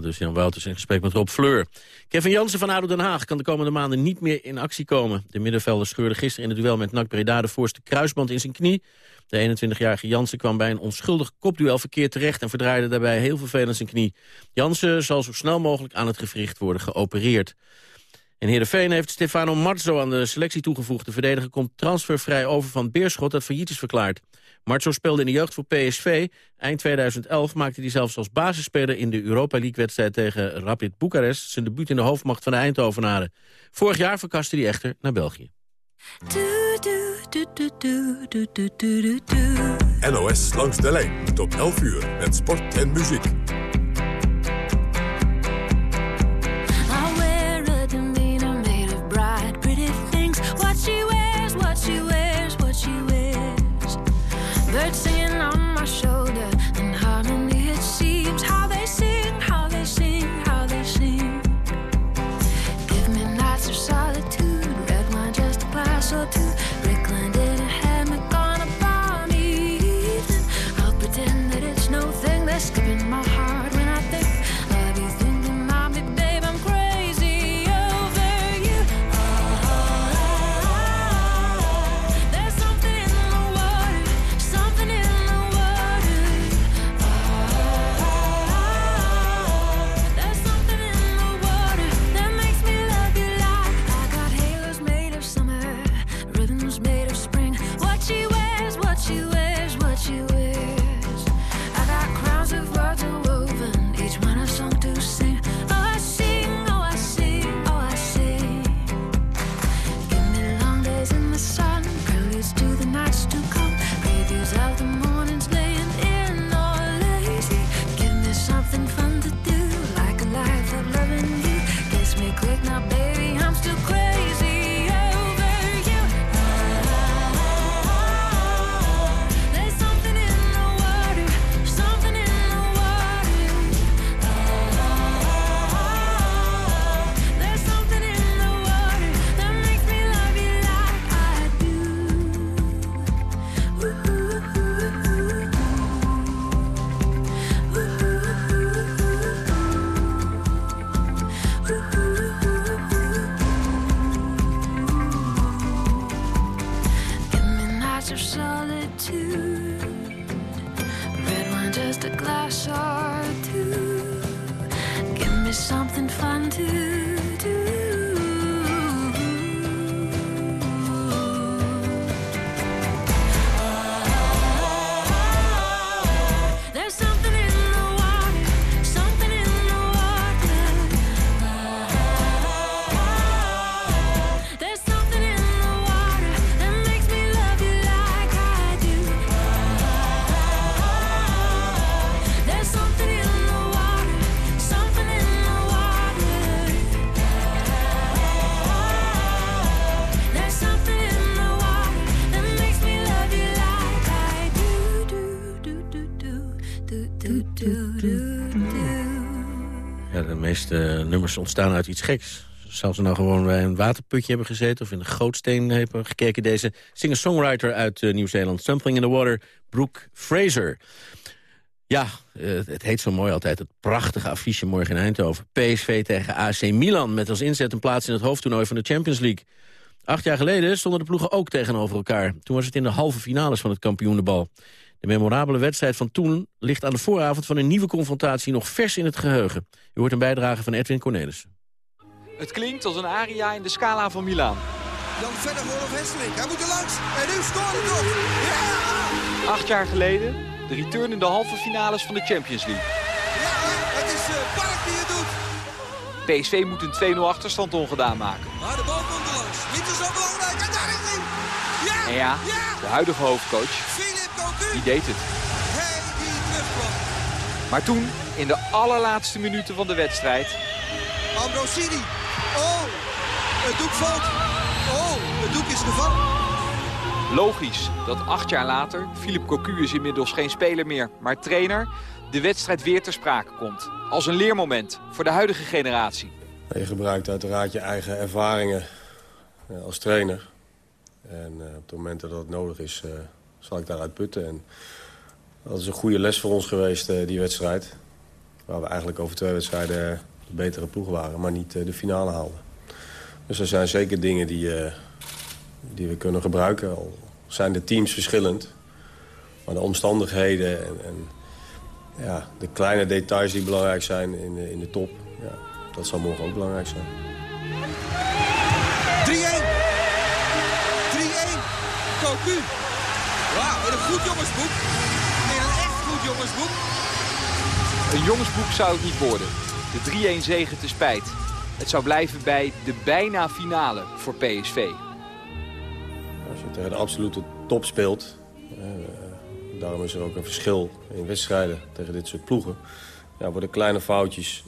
Dus Jan Wouters in gesprek met Rob Fleur. Kevin Jansen van ADO Den Haag kan de komende maanden niet meer in actie komen. De middenvelder scheurde gisteren in het duel met NAC Breda de voorste kruisband in zijn knie. De 21-jarige Jansen kwam bij een onschuldig kopduel verkeerd terecht... en verdraaide daarbij heel vervelend zijn knie. Jansen zal zo snel mogelijk aan het gewricht worden geopereerd. In Heerenveen heeft Stefano Marzo aan de selectie toegevoegd. De verdediger komt transfervrij over van Beerschot dat failliet is verklaard. Marzo speelde in de jeugd voor PSV. Eind 2011 maakte hij zelfs als basisspeler in de Europa League-wedstrijd tegen Rapid Boekarest... zijn debuut in de hoofdmacht van de Eindhovenaren. Vorig jaar verkaste hij echter naar België. NOS langs de lijn tot 11 uur met sport en muziek. so too meeste nummers ontstaan uit iets geks. Zelfs ze nou gewoon bij een waterputje hebben gezeten... of in de gootsteen hebben gekeken. Deze singer-songwriter uit uh, Nieuw-Zeeland. Something in the Water, Brooke Fraser. Ja, uh, het heet zo mooi altijd. Het prachtige affiche morgen in Eindhoven. PSV tegen AC Milan. Met als inzet een plaats in het hoofdtoernooi van de Champions League. Acht jaar geleden stonden de ploegen ook tegenover elkaar. Toen was het in de halve finales van het kampioenenbal. De memorabele wedstrijd van toen ligt aan de vooravond van een nieuwe confrontatie nog vers in het geheugen. U hoort een bijdrage van Edwin Cornelissen. Het klinkt als een aria in de Scala van Milaan. Dan verder voor of Hesseling. Hij moet er langs. En nu scoort het nog. Ja! Acht jaar geleden de return in de halve finales van de Champions League. Ja, het is uh, Park die het doet. PSV moet een 2-0 achterstand ongedaan maken. Maar de bal komt er langs. Niet zo belangrijk. En daar is hij. Ja! En ja, de huidige hoofdcoach, die deed het. Hij die terugkwam. Maar toen, in de allerlaatste minuten van de wedstrijd... Ambrosini. Oh, het doek valt. Oh, het doek is gevallen. Logisch dat acht jaar later, Philip Cocu is inmiddels geen speler meer, maar trainer, de wedstrijd weer ter sprake komt. Als een leermoment voor de huidige generatie. Je gebruikt uiteraard je eigen ervaringen als trainer. En uh, op het moment dat dat nodig is, uh, zal ik daaruit putten. En dat is een goede les voor ons geweest, uh, die wedstrijd. Waar we eigenlijk over twee wedstrijden de betere ploeg waren, maar niet de finale haalden. Dus er zijn zeker dingen die, die we kunnen gebruiken. Al zijn de teams verschillend. Maar de omstandigheden en, en ja, de kleine details die belangrijk zijn in in de top... Ja, dat zal morgen ook belangrijk zijn. 3-1. 3-1. Cocu. Wauw, een goed jongensboek. In een echt goed jongensboek. Een jongensboek zou het niet worden. De 3-1 zegen te spijt. Het zou blijven bij de bijna finale voor PSV. Als je tegen de absolute top speelt... Eh, daarom is er ook een verschil in wedstrijden tegen dit soort ploegen... Ja, worden kleine foutjes,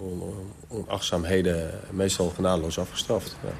on, onachtzaamheden meestal genadeloos afgestraft. Ja.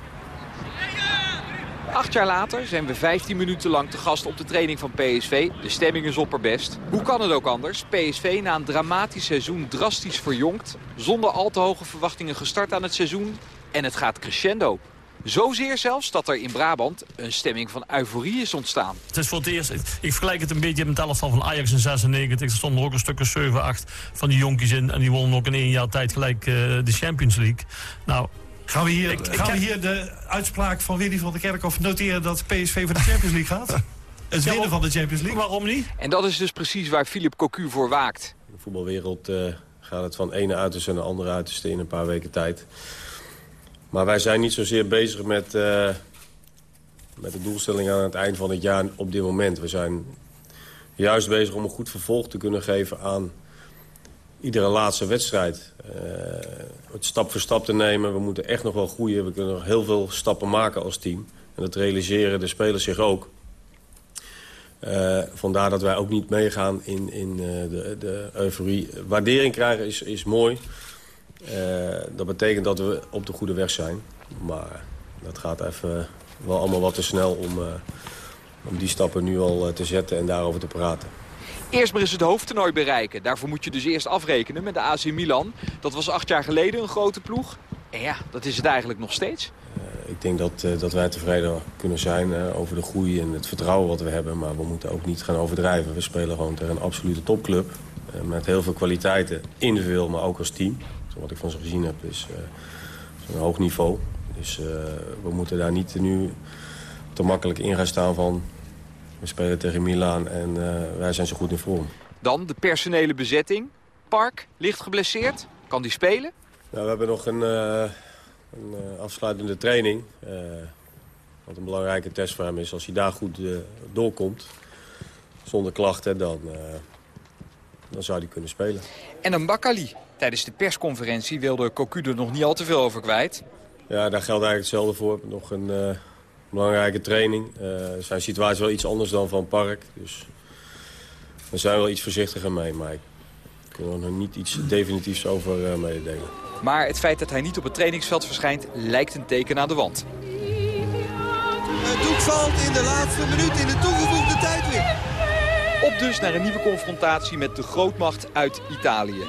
Acht jaar later zijn we 15 minuten lang te gast op de training van PSV. De stemming is opperbest. Hoe kan het ook anders? PSV na een dramatisch seizoen drastisch verjongt. Zonder al te hoge verwachtingen gestart aan het seizoen. En het gaat crescendo. Zozeer zelfs dat er in Brabant een stemming van euforie is ontstaan. Het is voor het eerst, ik vergelijk het een beetje met het elftal van Ajax in 96. Er stonden ook een stuk of 7, 8 van die jonkies in. En die wonnen ook in één jaar tijd gelijk uh, de Champions League. Nou, Gaan we hier, ik, gaan we hier de uitspraak van Willy van der Kerkhoff noteren dat PSV voor de Champions League gaat? Het winnen ja, van de Champions League? Waarom niet? En dat is dus precies waar Philip Cocu voor waakt. In de voetbalwereld uh, gaat het van ene uiterste naar de andere uiterste in een paar weken tijd. Maar wij zijn niet zozeer bezig met, uh, met de doelstelling aan het eind van het jaar op dit moment. We zijn juist bezig om een goed vervolg te kunnen geven aan iedere laatste wedstrijd. Uh, het stap voor stap te nemen. We moeten echt nog wel groeien. We kunnen nog heel veel stappen maken als team. En dat realiseren de spelers zich ook. Uh, vandaar dat wij ook niet meegaan in, in uh, de, de euforie. Waardering krijgen is, is mooi. Dat betekent dat we op de goede weg zijn. Maar dat gaat even wel allemaal wat te snel om, om die stappen nu al te zetten en daarover te praten. Eerst maar eens het hoofdtoernooi bereiken. Daarvoor moet je dus eerst afrekenen met de AC Milan. Dat was acht jaar geleden een grote ploeg. En ja, dat is het eigenlijk nog steeds. Uh, ik denk dat, uh, dat wij tevreden kunnen zijn uh, over de groei en het vertrouwen wat we hebben. Maar we moeten ook niet gaan overdrijven. We spelen gewoon tegen een absolute topclub. met heel veel kwaliteiten, individueel, maar ook als team. Zo wat ik van ze gezien heb, is een hoog niveau. Dus we moeten daar niet nu te makkelijk in gaan staan van... We spelen tegen Milaan en uh, wij zijn zo goed in vorm. Dan de personele bezetting. Park, licht geblesseerd. Kan die spelen? Nou, we hebben nog een, uh, een uh, afsluitende training. wat een belangrijke test voor hem is. Als hij daar goed doorkomt, zonder klachten, dan, dan zou hij kunnen spelen. En een Bakali. Tijdens de persconferentie wilde Cocu er nog niet al te veel over kwijt. Ja, daar geldt eigenlijk hetzelfde voor. Nog een belangrijke training. Uh, zijn situatie wel iets anders dan van Park. Dus we zijn wel iets voorzichtiger mee. Maar ik kan er nog niet iets definitiefs over uh, mededelen. Maar het feit dat hij niet op het trainingsveld verschijnt lijkt een teken aan de wand. Het doek valt in de laatste minuut in de toegevoegde tijd weer. Op dus naar een nieuwe confrontatie met de grootmacht uit Italië.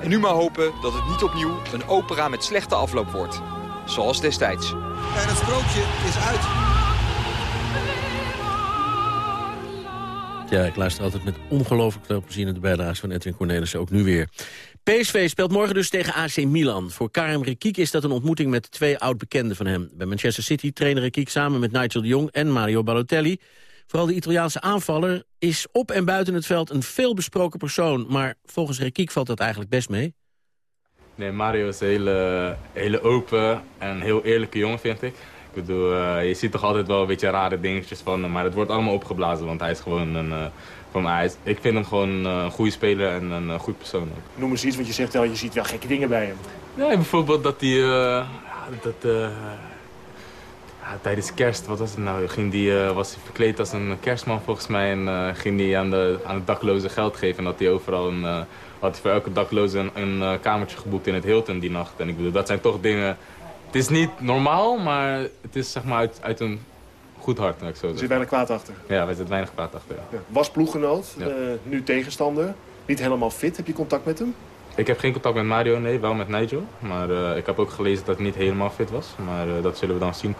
En nu maar hopen dat het niet opnieuw een opera met slechte afloop wordt. Zoals destijds. En het sprookje is uit. Ja, ik luister altijd met ongelooflijk veel plezier naar de bijdrage van Edwin Cornelissen, ook nu weer. PSV speelt morgen dus tegen AC Milan. Voor Karim Rekiek is dat een ontmoeting met twee oud-bekenden van hem. Bij Manchester City trainer Rekiek samen met Nigel de Jong en Mario Balotelli. Vooral de Italiaanse aanvaller is op en buiten het veld een veelbesproken persoon. Maar volgens Rekiek valt dat eigenlijk best mee. Nee, Mario is een hele, hele open en heel eerlijke jongen, vind ik. Ik bedoel, eh, je ziet toch altijd wel een beetje rare dingetjes van hem, maar het wordt allemaal opgeblazen, want hij is gewoon een... eh, van mij, is- ik vind hem gewoon eh, een goede speler en een goed persoon ook. Noem eens iets, want je zegt wel, je ziet wel gekke dingen bij hem. Ja, bijvoorbeeld dat hij... dat, eh, ja, tijdens kerst, wat was het nou? Ging die, was hij verkleed als een kerstman volgens mij en ging hij aan de, aan de daklozen geld geven. En dat hij overal een, had hij voor elke dakloze een, een eh, kamertje geboekt in het Hilton die nacht. En ik bedoel, dat zijn toch dingen... Het is niet normaal, maar het is zeg maar uit, uit een goed hart, laat ik zo Er zit weinig kwaad achter. Ja, wij zitten weinig kwaad achter. ja. Ja. Was ploeggenoot, Ja. eh, nu tegenstander. Niet helemaal fit. Heb je contact met hem? Ik heb geen contact met Mario, nee, wel met Nigel. Maar eh, ik heb ook gelezen dat hij niet helemaal fit was. Maar dat zullen we dan zien.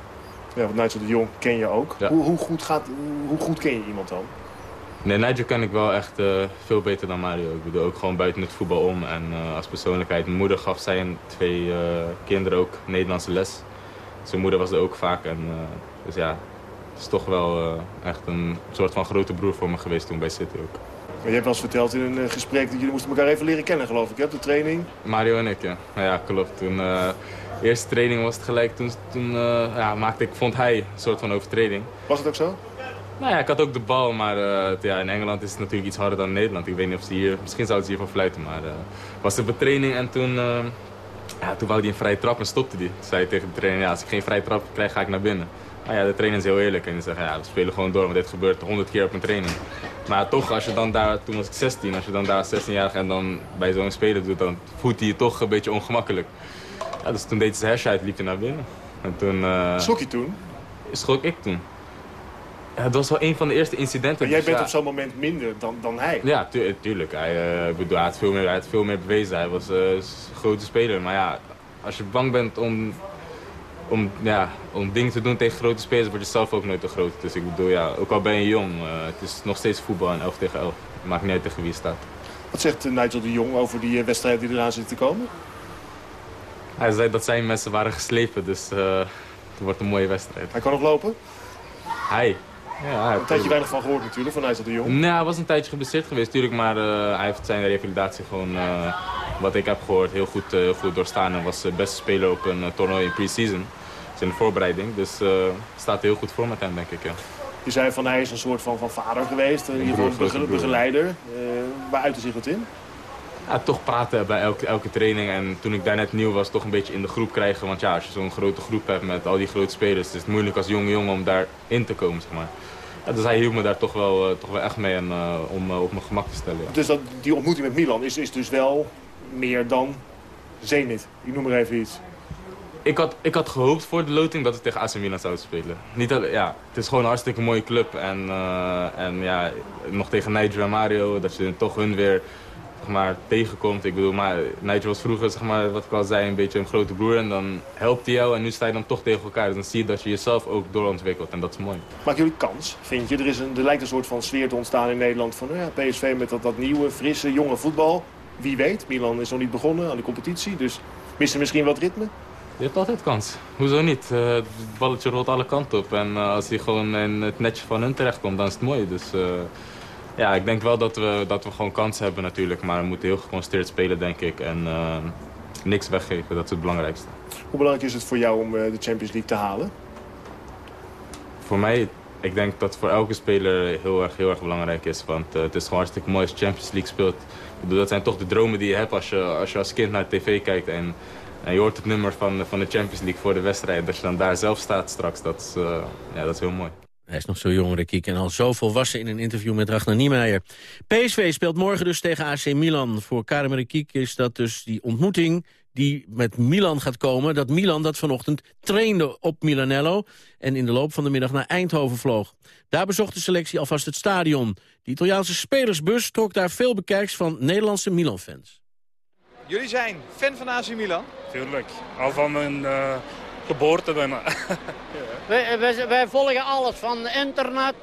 Ja, want Nigel de Jong ken je ook. Ja. Hoe, hoe, goed gaat, hoe goed ken je iemand dan? Nee, Nigel ken ik wel echt eh, veel beter dan Mario. Ik bedoel, ook gewoon buiten het voetbal om en eh, als persoonlijkheid. Mijn moeder gaf zijn twee eh, kinderen ook Nederlandse les. Zijn moeder was er ook vaak. En, dus ja, het is toch wel echt een soort van grote broer voor me geweest toen bij City ook. Maar je hebt wel eens verteld in een gesprek dat jullie moesten elkaar even leren kennen, geloof ik, hè, op de training. Mario en ik, ja. Nou ja, klopt. Toen, de eerste training was het gelijk. Toen, toen ja, maakte ik, vond hij een soort van overtreding. Was het ook zo? Nou ja, ik had ook de bal, maar eh, ja, in Engeland is het natuurlijk iets harder dan in Nederland. Ik weet niet of ze hier, misschien zouden ze hiervan fluiten, maar eh was een training en toen, eh, ja, toen wou hij een vrije trap en stopte die. Toen zei hij tegen de trainer, ja, als ik geen vrije trap krijg, ga ik naar binnen. Nou ja, de trainer is heel eerlijk en die zegt, ja, we spelen gewoon door, want dit gebeurt honderd keer op een training. Maar toch, als je dan daar, toen was ik 16, als je dan daar als 16-jarige en dan bij zo'n speler doet, dan voelt hij je toch een beetje ongemakkelijk. Ja, dus toen deed hij zijn hersen uit, liep hij naar binnen. En toen... Schrok je toen? Schrok ik toen. Het was wel een van de eerste incidenten. Maar jij dus bent op zo'n moment minder dan, dan hij. Ja, tu tuurlijk. Hij, eh, bedoel, hij, had veel meer, hij had veel meer bewezen. Hij was eh, een grote speler. Maar ja, als je bang bent om, om, ja, om dingen te doen tegen grote spelers, word je zelf ook nooit te groot. Dus ik bedoel, ja, ook al ben je jong, eh, het is nog steeds voetbal en 11 tegen 11. Het maakt niet uit tegen wie je staat. Wat zegt eh, Nigel de Jong over die eh, wedstrijd die eraan zit te komen? Hij zei dat zijn mensen waren geslepen, dus eh, het wordt een mooie wedstrijd. Hij kan nog lopen? Hij? Ja, Een tijdje weinig van gehoord natuurlijk, van Nigel de Jong. Nee, hij was een tijdje geblesseerd geweest, natuurlijk, maar eh, hij heeft zijn revalidatie gewoon, eh, wat ik heb gehoord, heel goed, eh, goed doorstaan. En was de beste speler op een toernooi in pre-season, dus in de voorbereiding. Dus staat heel goed voor met hem, denk ik. Ja. Je zei van hij is een soort van, van vader geweest, in ieder geval een begeleider. Waar uitte zich dat in? Ja, toch praten bij elke, elke training. En toen ik daar net nieuw was, toch een beetje in de groep krijgen. Want ja, als je zo'n grote groep hebt met al die grote spelers, is het moeilijk als jonge jongen om daarin te komen, zeg maar. Ja, dus hij hielp me daar toch wel, eh, toch wel echt mee en, eh, om eh, op mijn gemak te stellen. ja. Dus dat, die ontmoeting met Milan is, is dus wel meer dan Zenit. Ik noem maar even iets. Ik had, ik had gehoopt voor de loting dat ik tegen AC Milan zou spelen. Niet al, ja, het is gewoon een hartstikke mooie club. En, en ja, nog tegen Nigel en Mario, dat je toch hun weer maar, tegenkomt. Ik bedoel, maar Nigel was vroeger, zeg maar, wat ik al zei, een beetje een grote broer. En dan helpt hij jou en nu sta je dan toch tegen elkaar. Dus dan zie je dat je jezelf ook doorontwikkelt en dat is mooi. Maken jullie kans, vind je? Er, is een, er lijkt een soort van sfeer te ontstaan in Nederland van nou ja, PSV met dat, dat nieuwe, frisse, jonge voetbal. Wie weet, Milan is nog niet begonnen aan de competitie, dus missen misschien wat ritme. Je hebt altijd kans. Hoezo niet? Eh, het balletje rolt alle kanten op. En eh, als hij gewoon in het netje van hun terechtkomt, dan is het mooi. Dus eh, ja, ik denk wel dat we, dat we gewoon kansen hebben natuurlijk. Maar we moeten heel geconcentreerd spelen, denk ik. En eh, niks weggeven, dat is het belangrijkste. Hoe belangrijk is het voor jou om eh, de Champions League te halen? Voor mij, ik denk dat voor elke speler heel erg, heel erg belangrijk is. Want eh, het is gewoon hartstikke mooi als je Champions League speelt. Ik bedoel, dat zijn toch de dromen die je hebt als je als, je als kind naar de tv kijkt. En, en je hoort het nummer van, van de Champions League voor de wedstrijd. Dat je dan daar zelf staat straks, dat is, ja, dat is heel mooi. Hij is nog zo jong, Rikiek, en al zo volwassen in een interview met Ragnar Niemeyer. PSV speelt morgen dus tegen AC Milan. Voor Karim Rikiek is dat dus die ontmoeting die met Milan gaat komen. Dat Milan dat vanochtend trainde op Milanello... en in de loop van de middag naar Eindhoven vloog. Daar bezocht de selectie alvast het stadion. De Italiaanse spelersbus trok daar veel bekijks van Nederlandse Milan-fans. Jullie zijn fan van AC Milan? Tuurlijk, al van mijn eh, geboorte bijna. Wij, wij, wij volgen alles, van internet,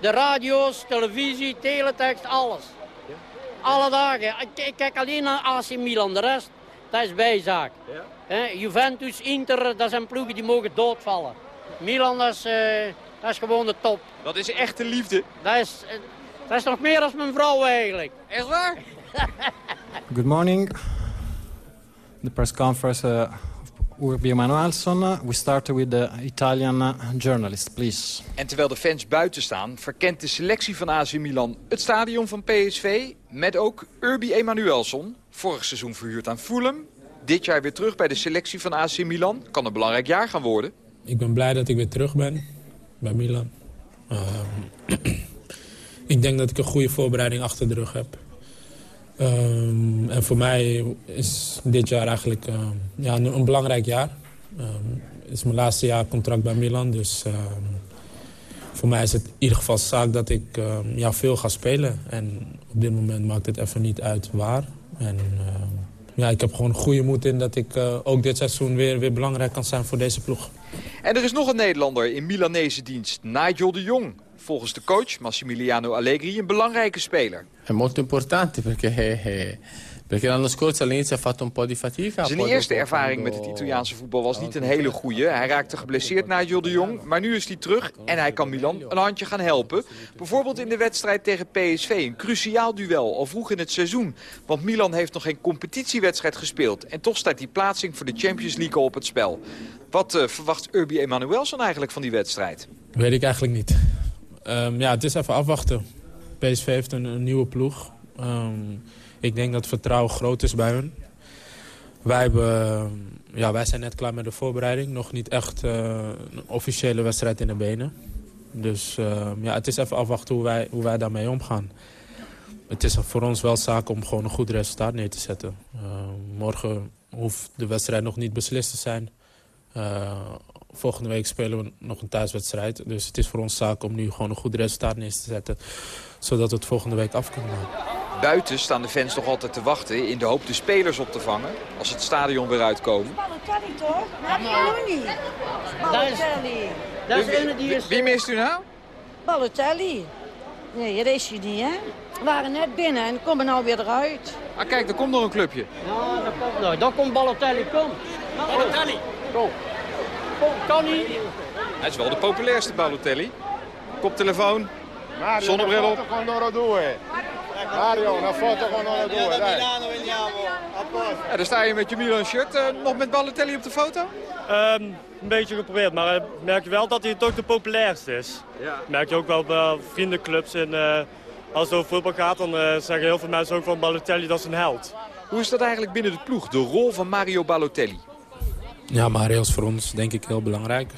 de radio's, televisie, teletext, alles. Alle dagen. Ik, ik kijk alleen naar AC Milan, de rest, dat is bijzaak. Hè, Juventus, Inter, dat zijn ploegen die mogen doodvallen. Milan, dat is, eh, dat is gewoon de top. Dat is echte liefde. Dat is, eh, dat is nog meer dan mijn vrouw eigenlijk. Echt waar? Good morning. the press conference uh, Urbi Emanuelson. We start with the Italian uh, journalist, please. En terwijl de fans buiten staan, verkent de selectie van AC Milan het stadion van PSV... met ook Urbi Emanuelson, vorig seizoen verhuurd aan Fulham. Dit jaar weer terug bij de selectie van AC Milan. Kan een belangrijk jaar gaan worden. Ik ben blij dat ik weer terug ben bij Milan. Ehm, ik denk dat ik een goede voorbereiding achter de rug heb. Ehm, en voor mij is dit jaar eigenlijk ehm, ja, een, belangrijk jaar. het is mijn laatste jaar contract bij Milan. Dus voor mij is het in ieder geval zaak dat ik ja, veel ga spelen. En op dit moment maakt het even niet uit waar. En ja, ik heb gewoon goede moed in dat ik uh, ook dit seizoen weer, weer belangrijk kan zijn voor deze ploeg. En er is nog een Nederlander in Milanese dienst, Nigel de Jong. Volgens de coach Massimiliano Allegri een belangrijke speler. È molto importante perché eh, Perché l'anno scorso all'inizio ha fatto un po' di fatica. Zijn eerste ervaring met het Italiaanse voetbal was niet een hele goede. Hij raakte geblesseerd na Jules de Jong, maar nu is hij terug en hij kan Milan een handje gaan helpen. Bijvoorbeeld in de wedstrijd tegen PSV, een cruciaal duel, al vroeg in het seizoen. Want Milan heeft nog geen competitiewedstrijd gespeeld en toch staat die plaatsing voor de Champions League op het spel. Wat uh, verwacht Urbi Emanuelson eigenlijk van die wedstrijd? Weet ik eigenlijk niet. Um, ja, het is even afwachten. PSV heeft een, nieuwe ploeg. Um, ik denk dat vertrouwen groot is bij hun. Wij, hebben, ja, wij zijn net klaar met de voorbereiding. Nog niet echt uh, een officiële wedstrijd in de benen. Dus ja, het is even afwachten hoe wij, hoe wij daarmee omgaan. Het is voor ons wel zaak om gewoon een goed resultaat neer te zetten. Morgen hoeft de wedstrijd nog niet beslist te zijn. Volgende week spelen we nog een thuiswedstrijd. Dus het is voor ons zaak om nu gewoon een goed resultaat neer te zetten. Zodat we het volgende week af kunnen doen. Buiten staan de fans nog altijd te wachten in de hoop de spelers op te vangen als het stadion weer uitkomen. Balotelli toch? Marioni. Balotelli. Dat is die is... Wie mist u nou? Balotelli. Nee, dat is je niet, hè? We waren net binnen en komen nou weer eruit. Ah, kijk, er komt nog een clubje. Ja, daar komt nog. Daar komt Balotelli, kom. Balotelli. Kom. Kan niet. Hij is wel de populairste Balotelli. Koptelefoon, zonnebril op. Mario, een foto con loro due. Ja, daar sta je met je Milan shirt. Uh, nog met Balotelli op de foto? Um, een beetje geprobeerd, maar uh, merk je wel dat hij toch de populairste is. Ja. Merk je ook wel bij vriendenclubs. En, uh, als het over voetbal gaat, dan zeggen heel veel mensen ook van Balotelli dat is een held. Hoe is dat eigenlijk binnen de ploeg, de rol van Mario Balotelli? Ja, Mario is voor ons denk ik heel belangrijk.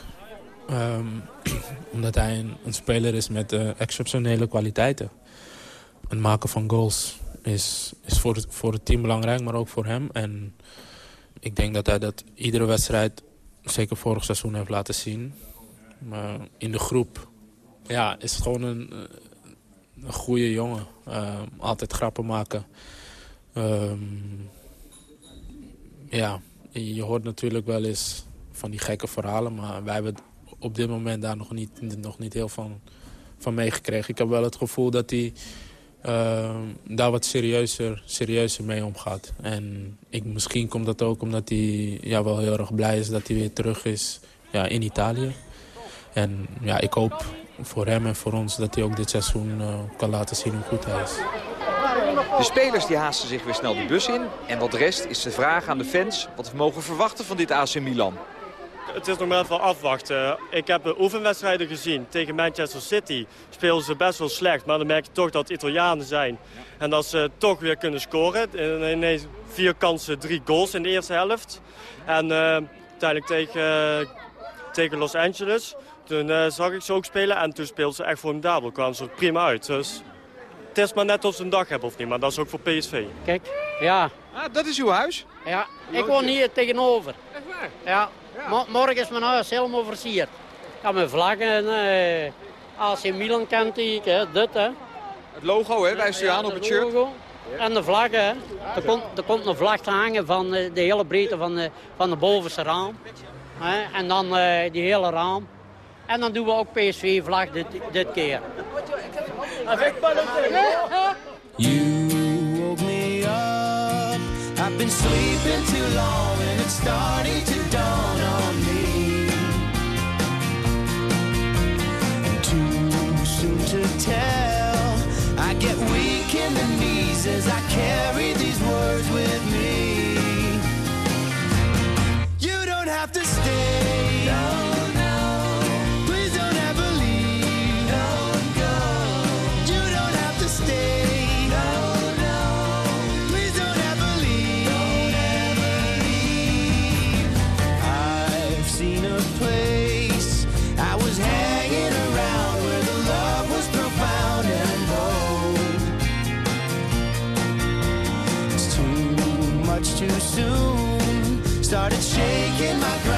Um, omdat hij een, speler is met exceptionele kwaliteiten het maken van goals is, is voor, het, voor het team belangrijk, maar ook voor hem. En ik denk dat hij dat iedere wedstrijd, zeker vorig seizoen, heeft laten zien. Maar in de groep ja, is het gewoon een, een goede jongen. Uh, altijd grappen maken. Um, ja, je hoort natuurlijk wel eens van die gekke verhalen. Maar wij hebben op dit moment daar nog niet, nog niet heel van, van meegekregen. Ik heb wel het gevoel dat hij uh, daar wat serieuzer, serieuzer mee omgaat. En ik, misschien komt dat ook omdat hij ja, wel heel erg blij is dat hij weer terug is ja, in Italië. En ja, ik hoop voor hem en voor ons dat hij ook dit seizoen uh, kan laten zien hoe goed hij is. De spelers die haasten zich weer snel de bus in. En wat rest is de vraag aan de fans wat we mogen verwachten van dit AC Milan het is nog maar even afwachten. Ik heb de oefenwedstrijden gezien. Tegen Manchester City spelen ze best wel slecht. Maar dan merk je toch dat het Italianen zijn. En dat ze toch weer kunnen scoren. Ineens vier kansen, drie goals in de eerste helft. En uh, uiteindelijk tegen, tegen Los Angeles. Toen uh, zag ik ze ook spelen en toen speelden ze echt formidabel. Kwamen ze er prima uit. Dus het is maar net of ze een dag hebben of niet. Maar dat is ook voor PSV. Kijk, ja. Ah, dat is uw huis? Ja, ik woon hier tegenover. Echt waar? Ja morgen is mijn huis helemaal versierd. Ja, met vlaggen, eh, AC Milan kent ik, hè, dit hè. Het logo hè, wijst u aan op het shirt. Logo. En de vlaggen, hè. Er, komt, er komt een vlag te hangen van eh, de hele breedte van de, van de bovenste raam. Hè. En dan uh, die hele raam. En dan doen we ook PSV-vlag dit, dit keer. Avec Balotelli. You woke me up. I've been sleeping too long and it's starting to dawn on me. And too soon to tell. I get weak in the knees as I carry these words with me. You don't have to stay. Started shaking my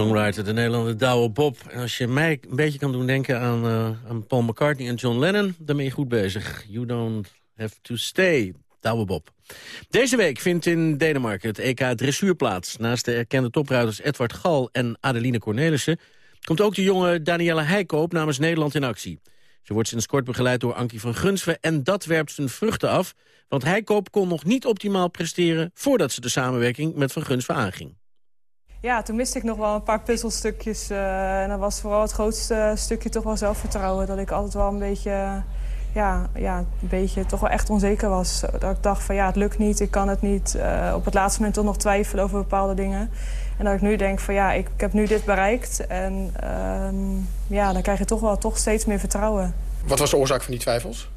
Singer-songwriter, de Nederlander Douwe Bob. En als je mij een beetje kan doen denken aan, eh, aan Paul McCartney en John Lennon... dan ben je goed bezig. You don't have to stay, Douwe Bob. Deze week vindt in Denemarken het EK Dressuur plaats. Naast de erkende topruiters Edward Gal en Adeline Cornelissen... komt ook de jonge Danielle Heikoop namens Nederland in actie. Ze wordt sinds kort begeleid door Ankie van Gunsven... en dat werpt zijn vruchten af, want Heikoop kon nog niet optimaal presteren... voordat ze de samenwerking met van Gunsven aanging. Ja, toen miste ik nog wel een paar puzzelstukjes. eh, en dat was vooral het grootste stukje toch wel zelfvertrouwen. Dat ik altijd wel een beetje, ja, ja, een beetje toch wel echt onzeker was. Dat ik dacht van ja, het lukt niet, ik kan het niet. Eh, op het laatste moment toch nog twijfelen over bepaalde dingen. En dat ik nu denk van ja, ik, heb nu dit bereikt. En ehm, ja, dan krijg je toch wel toch steeds meer vertrouwen. Wat was de oorzaak van die twijfels?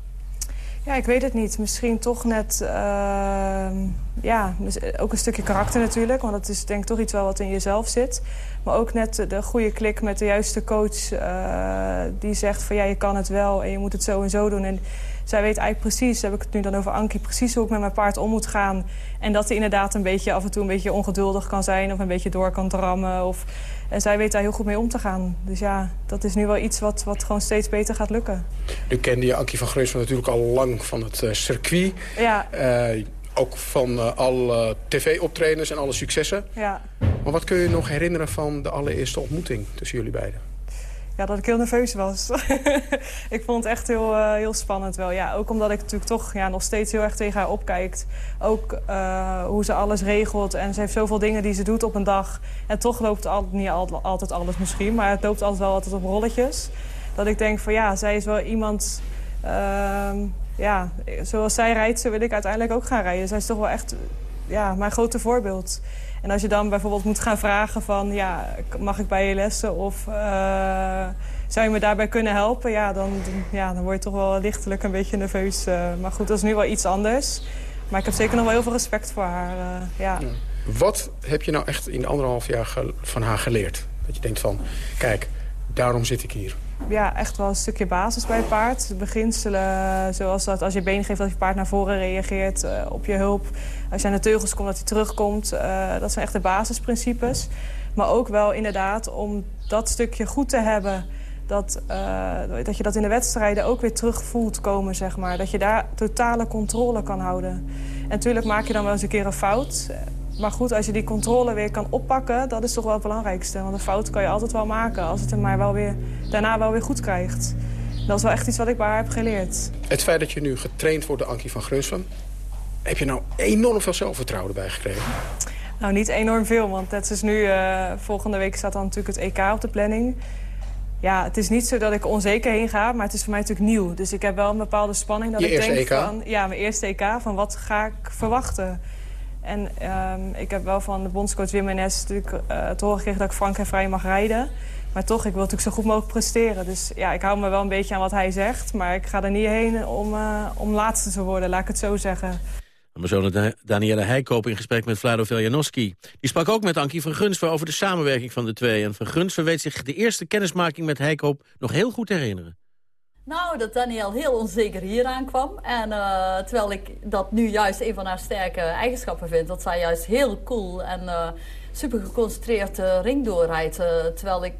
Ja, ik weet het niet. Misschien toch net... ehm, ja, ook een stukje karakter natuurlijk. Want dat is denk ik toch iets wel wat in jezelf zit. Maar ook net de goede klik met de juiste coach... eh, die zegt van ja, je kan het wel en je moet het zo en zo doen. En zij weet eigenlijk precies, heb ik het nu dan over Ankie... precies hoe ik met mijn paard om moet gaan. En dat hij inderdaad een beetje af en toe een beetje ongeduldig kan zijn... of een beetje door kan drammen. Of, en zij weet daar heel goed mee om te gaan. Dus ja, dat is nu wel iets wat, wat gewoon steeds beter gaat lukken. Nu kende je Ankie van Grunsven natuurlijk al lang van het eh, circuit. Ja, Eh, ook van eh, alle tv-optredens en alle successen. ja. Maar wat kun je nog herinneren van de allereerste ontmoeting tussen jullie beiden? Ja, dat ik heel nerveus was. ik vond het echt heel, eh, heel spannend wel. Ja, ook omdat ik natuurlijk toch ja, nog steeds heel erg tegen haar opkijkt. Ook eh, hoe ze alles regelt. En ze heeft zoveel dingen die ze doet op een dag. En toch loopt al, niet al- altijd alles misschien. Maar het loopt altijd wel altijd op rolletjes. Dat ik denk van ja, zij is wel iemand... ehm, ja, zoals zij rijdt, zo wil ik uiteindelijk ook gaan rijden. Zij is toch wel echt ja, mijn grote voorbeeld. En als je dan bijvoorbeeld moet gaan vragen van... ja, mag ik bij je lessen of eh, zou je me daarbij kunnen helpen? Ja dan, ja, dan word je toch wel lichtelijk een beetje nerveus. eh. maar goed, dat is nu wel iets anders. Maar ik heb zeker nog wel heel veel respect voor haar. eh, ja. Wat heb je nou echt in anderhalf jaar van haar geleerd? Dat je denkt van, kijk, daarom zit ik hier. Ja, echt wel een stukje basis bij het paard. De beginselen, zoals dat als je been geeft dat je paard naar voren reageert eh, op je hulp. Als je aan de teugels komt dat hij terugkomt. eh, dat zijn echt de basisprincipes. Maar ook wel inderdaad om dat stukje goed te hebben... Dat, eh, dat je dat in de wedstrijden ook weer terug voelt komen, zeg maar. Dat je daar totale controle kan houden. En natuurlijk maak je dan wel eens een keer een fout. Maar goed, als je die controle weer kan oppakken, dat is toch wel het belangrijkste. Want een fout kan je altijd wel maken, als het hem maar wel weer, daarna wel weer goed krijgt. Dat is wel echt iets wat ik bij haar heb geleerd. Het feit dat je nu getraind wordt door Ankie van Grunsven... heb je nou enorm veel zelfvertrouwen erbij gekregen? Nou, niet enorm veel, want net zoals nu, eh, volgende week staat dan natuurlijk het EK op de planning. Ja, het is niet zo dat ik onzeker heen ga, maar het is voor mij natuurlijk nieuw. Dus ik heb wel een bepaalde spanning. Dat Je ik denk EK? Van, ja, mijn eerste EK, van wat ga ik verwachten? En ehm, ik heb wel van de bondscoach Wim Enes natuurlijk eh, te horen gekregen dat ik frank en vrij mag rijden. Maar toch, ik wil natuurlijk zo goed mogelijk presteren. Dus ja, ik hou me wel een beetje aan wat hij zegt. Maar ik ga er niet heen om, eh, om laatste te worden, laat ik het zo zeggen. Amazone Da- Danielle Heikoop in gesprek met Vlado Veljanowski. Die sprak ook met Ankie van Gunsver over de samenwerking van de twee. En van Gunsver weet zich de eerste kennismaking met Heikoop nog heel goed herinneren. Nou, dat Daniel heel onzeker hier aankwam. En eh, terwijl ik dat nu juist een van haar sterke eigenschappen vind. Dat zij juist heel cool en eh, super geconcentreerd de ring doorrijdt. eh, terwijl ik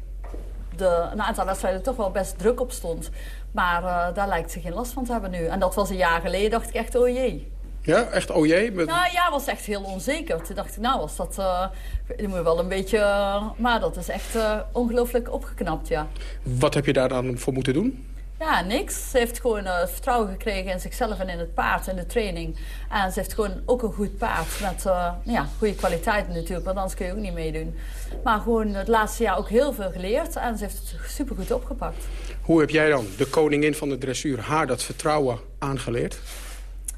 de, een aantal wedstrijden toch wel best druk op stond. Maar daar lijkt ze geen last van te hebben nu. En dat was een jaar geleden, dacht ik echt, oh jee. Ja, echt oh jee? Met... Nou ja, was echt heel onzeker. Toen dacht ik, nou was dat... moet wel een beetje... maar dat is echt ongelooflijk opgeknapt, ja. Wat heb je daar dan voor moeten doen? Ja, niks. Ze heeft gewoon eh, vertrouwen gekregen in zichzelf en in het paard en de training. En ze heeft gewoon ook een goed paard met eh, ja, goede kwaliteiten natuurlijk, want anders kun je ook niet meedoen. Maar gewoon het laatste jaar ook heel veel geleerd en ze heeft het supergoed opgepakt. Hoe heb jij dan, de koningin van de dressuur, haar dat vertrouwen aangeleerd?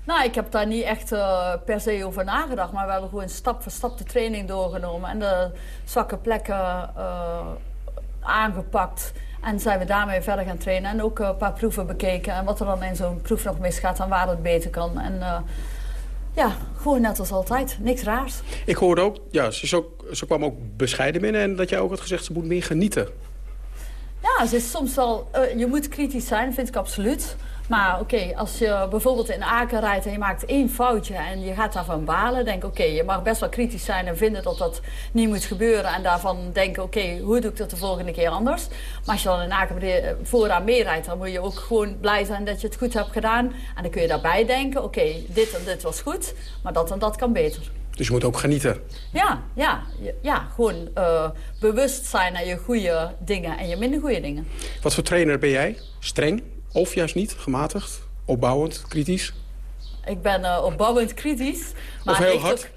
Nou, ik heb daar niet echt eh, per se over nagedacht, maar we hebben gewoon stap voor stap de training doorgenomen en de zwakke plekken aangepakt. En zijn we daarmee verder gaan trainen en ook eh, een paar proeven bekeken. En wat er dan in zo'n proef nog misgaat en waar het beter kan. En eh, ja, gewoon net als altijd. Niks raars. Ik hoorde ook, ja, ze, is ook, ze kwam ook bescheiden binnen... en dat jij ook had gezegd, ze moet meer genieten. Ja, ze is soms wel... eh, je moet kritisch zijn, vind ik absoluut. Maar oké, als je bijvoorbeeld in Aken rijdt en je maakt één foutje en je gaat daarvan balen, denk oké, je mag best wel kritisch zijn en vinden dat dat niet moet gebeuren en daarvan denken, oké, hoe doe ik dat de volgende keer anders? Maar als je dan in Aken vooraan meerijdt, dan moet je ook gewoon blij zijn dat je het goed hebt gedaan. En dan kun je daarbij denken, oké, dit en dit was goed, maar dat en dat kan beter. Dus je moet ook genieten. Ja, ja, ja, ja gewoon eh, bewust zijn naar je goede dingen en je minder goede dingen. Wat voor trainer ben jij? Streng? Of juist niet? Gematigd? Opbouwend? Kritisch? Ik ben eh, opbouwend kritisch. Maar Of heel het ligt hard?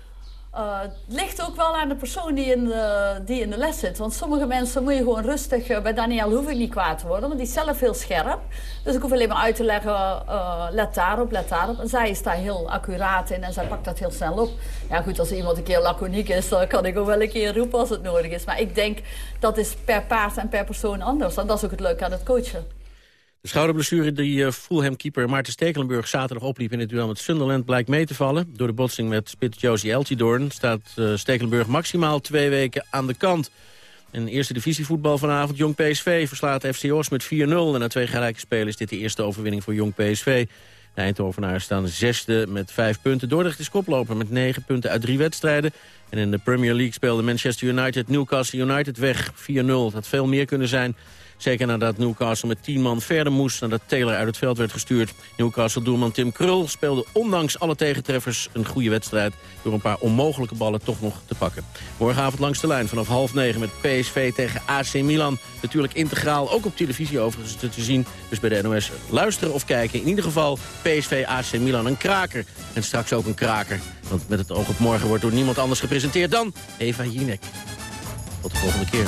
Ook, eh, het ligt ook wel aan de persoon die in de, die in de les zit. Want sommige mensen moet je gewoon rustig... eh, bij Daniel hoef ik niet kwaad te worden, want die is zelf heel scherp. Dus ik hoef alleen maar uit te leggen, eh, let daarop, let daarop. En zij is daar heel accuraat in en zij pakt dat heel snel op. Ja goed, als iemand een keer laconiek is, dan kan ik ook wel een keer roepen als het nodig is. Maar ik denk, dat is per paard en per persoon anders. En dat is ook het leuke aan het coachen. De schouderblessure die eh, Fulham-keeper Maarten Stekelenburg zaterdag opliep in het duel met Sunderland blijkt mee te vallen. Door de botsing met spits Josie Eltidoorn staat eh, Stekelenburg maximaal twee weken aan de kant. In eerste divisievoetbal vanavond Jong PSV verslaat FC Os met 4-0. En na twee gelijke spelen is dit de eerste overwinning voor Jong PSV. De Eindhovenaren staan zesde met vijf punten. Dordrecht is koploper met negen punten uit drie wedstrijden. En in de Premier League speelde Manchester United Newcastle United weg 4-0. Het had veel meer kunnen zijn. Zeker nadat Newcastle met 10 man verder moest... nadat Taylor uit het veld werd gestuurd. Newcastle-doelman Tim Krul speelde ondanks alle tegentreffers... een goede wedstrijd door een paar onmogelijke ballen toch nog te pakken. Morgenavond langs de lijn vanaf half negen met PSV tegen AC Milan. Natuurlijk integraal, ook op televisie overigens te zien. Dus bij de NOS luisteren of kijken. In ieder geval PSV AC Milan een kraker. En straks ook een kraker. Want met het oog op morgen wordt door niemand anders gepresenteerd dan Eva Jinek. Tot de volgende keer.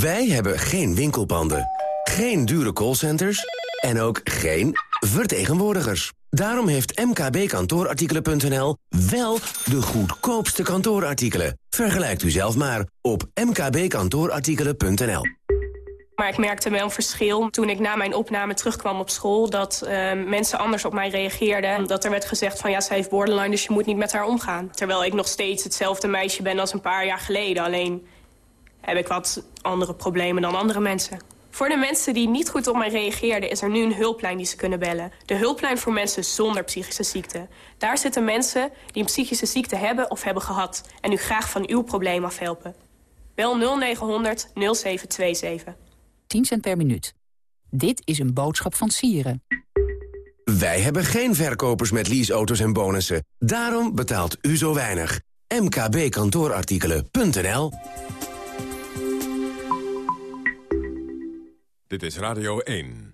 Wij hebben geen winkelpanden, geen dure callcenters en ook geen vertegenwoordigers. Daarom heeft mkbkantoorartikelen.nl wel de goedkoopste kantoorartikelen. Vergelijkt u zelf maar op mkbkantoorartikelen.nl. Maar ik merkte wel een verschil toen ik na mijn opname terugkwam op school... dat eh, mensen anders op mij reageerden. Dat er werd gezegd van ja, zij heeft borderline, dus je moet niet met haar omgaan. Terwijl ik nog steeds hetzelfde meisje ben als een paar jaar geleden. Alleen heb ik wat andere problemen dan andere mensen. Voor de mensen die niet goed op mij reageerden... is er nu een hulplijn die ze kunnen bellen. De hulplijn voor mensen zonder psychische ziekte. Daar zitten mensen die een psychische ziekte hebben of hebben gehad... en u graag van uw probleem afhelpen. Bel 0900 0727. 10 cent per minuut. Dit is een boodschap van Sieren. Wij hebben geen verkopers met leaseauto's en bonussen. Daarom betaalt u zo weinig. mkbkantoorartikelen.nl Dit is Radio 1.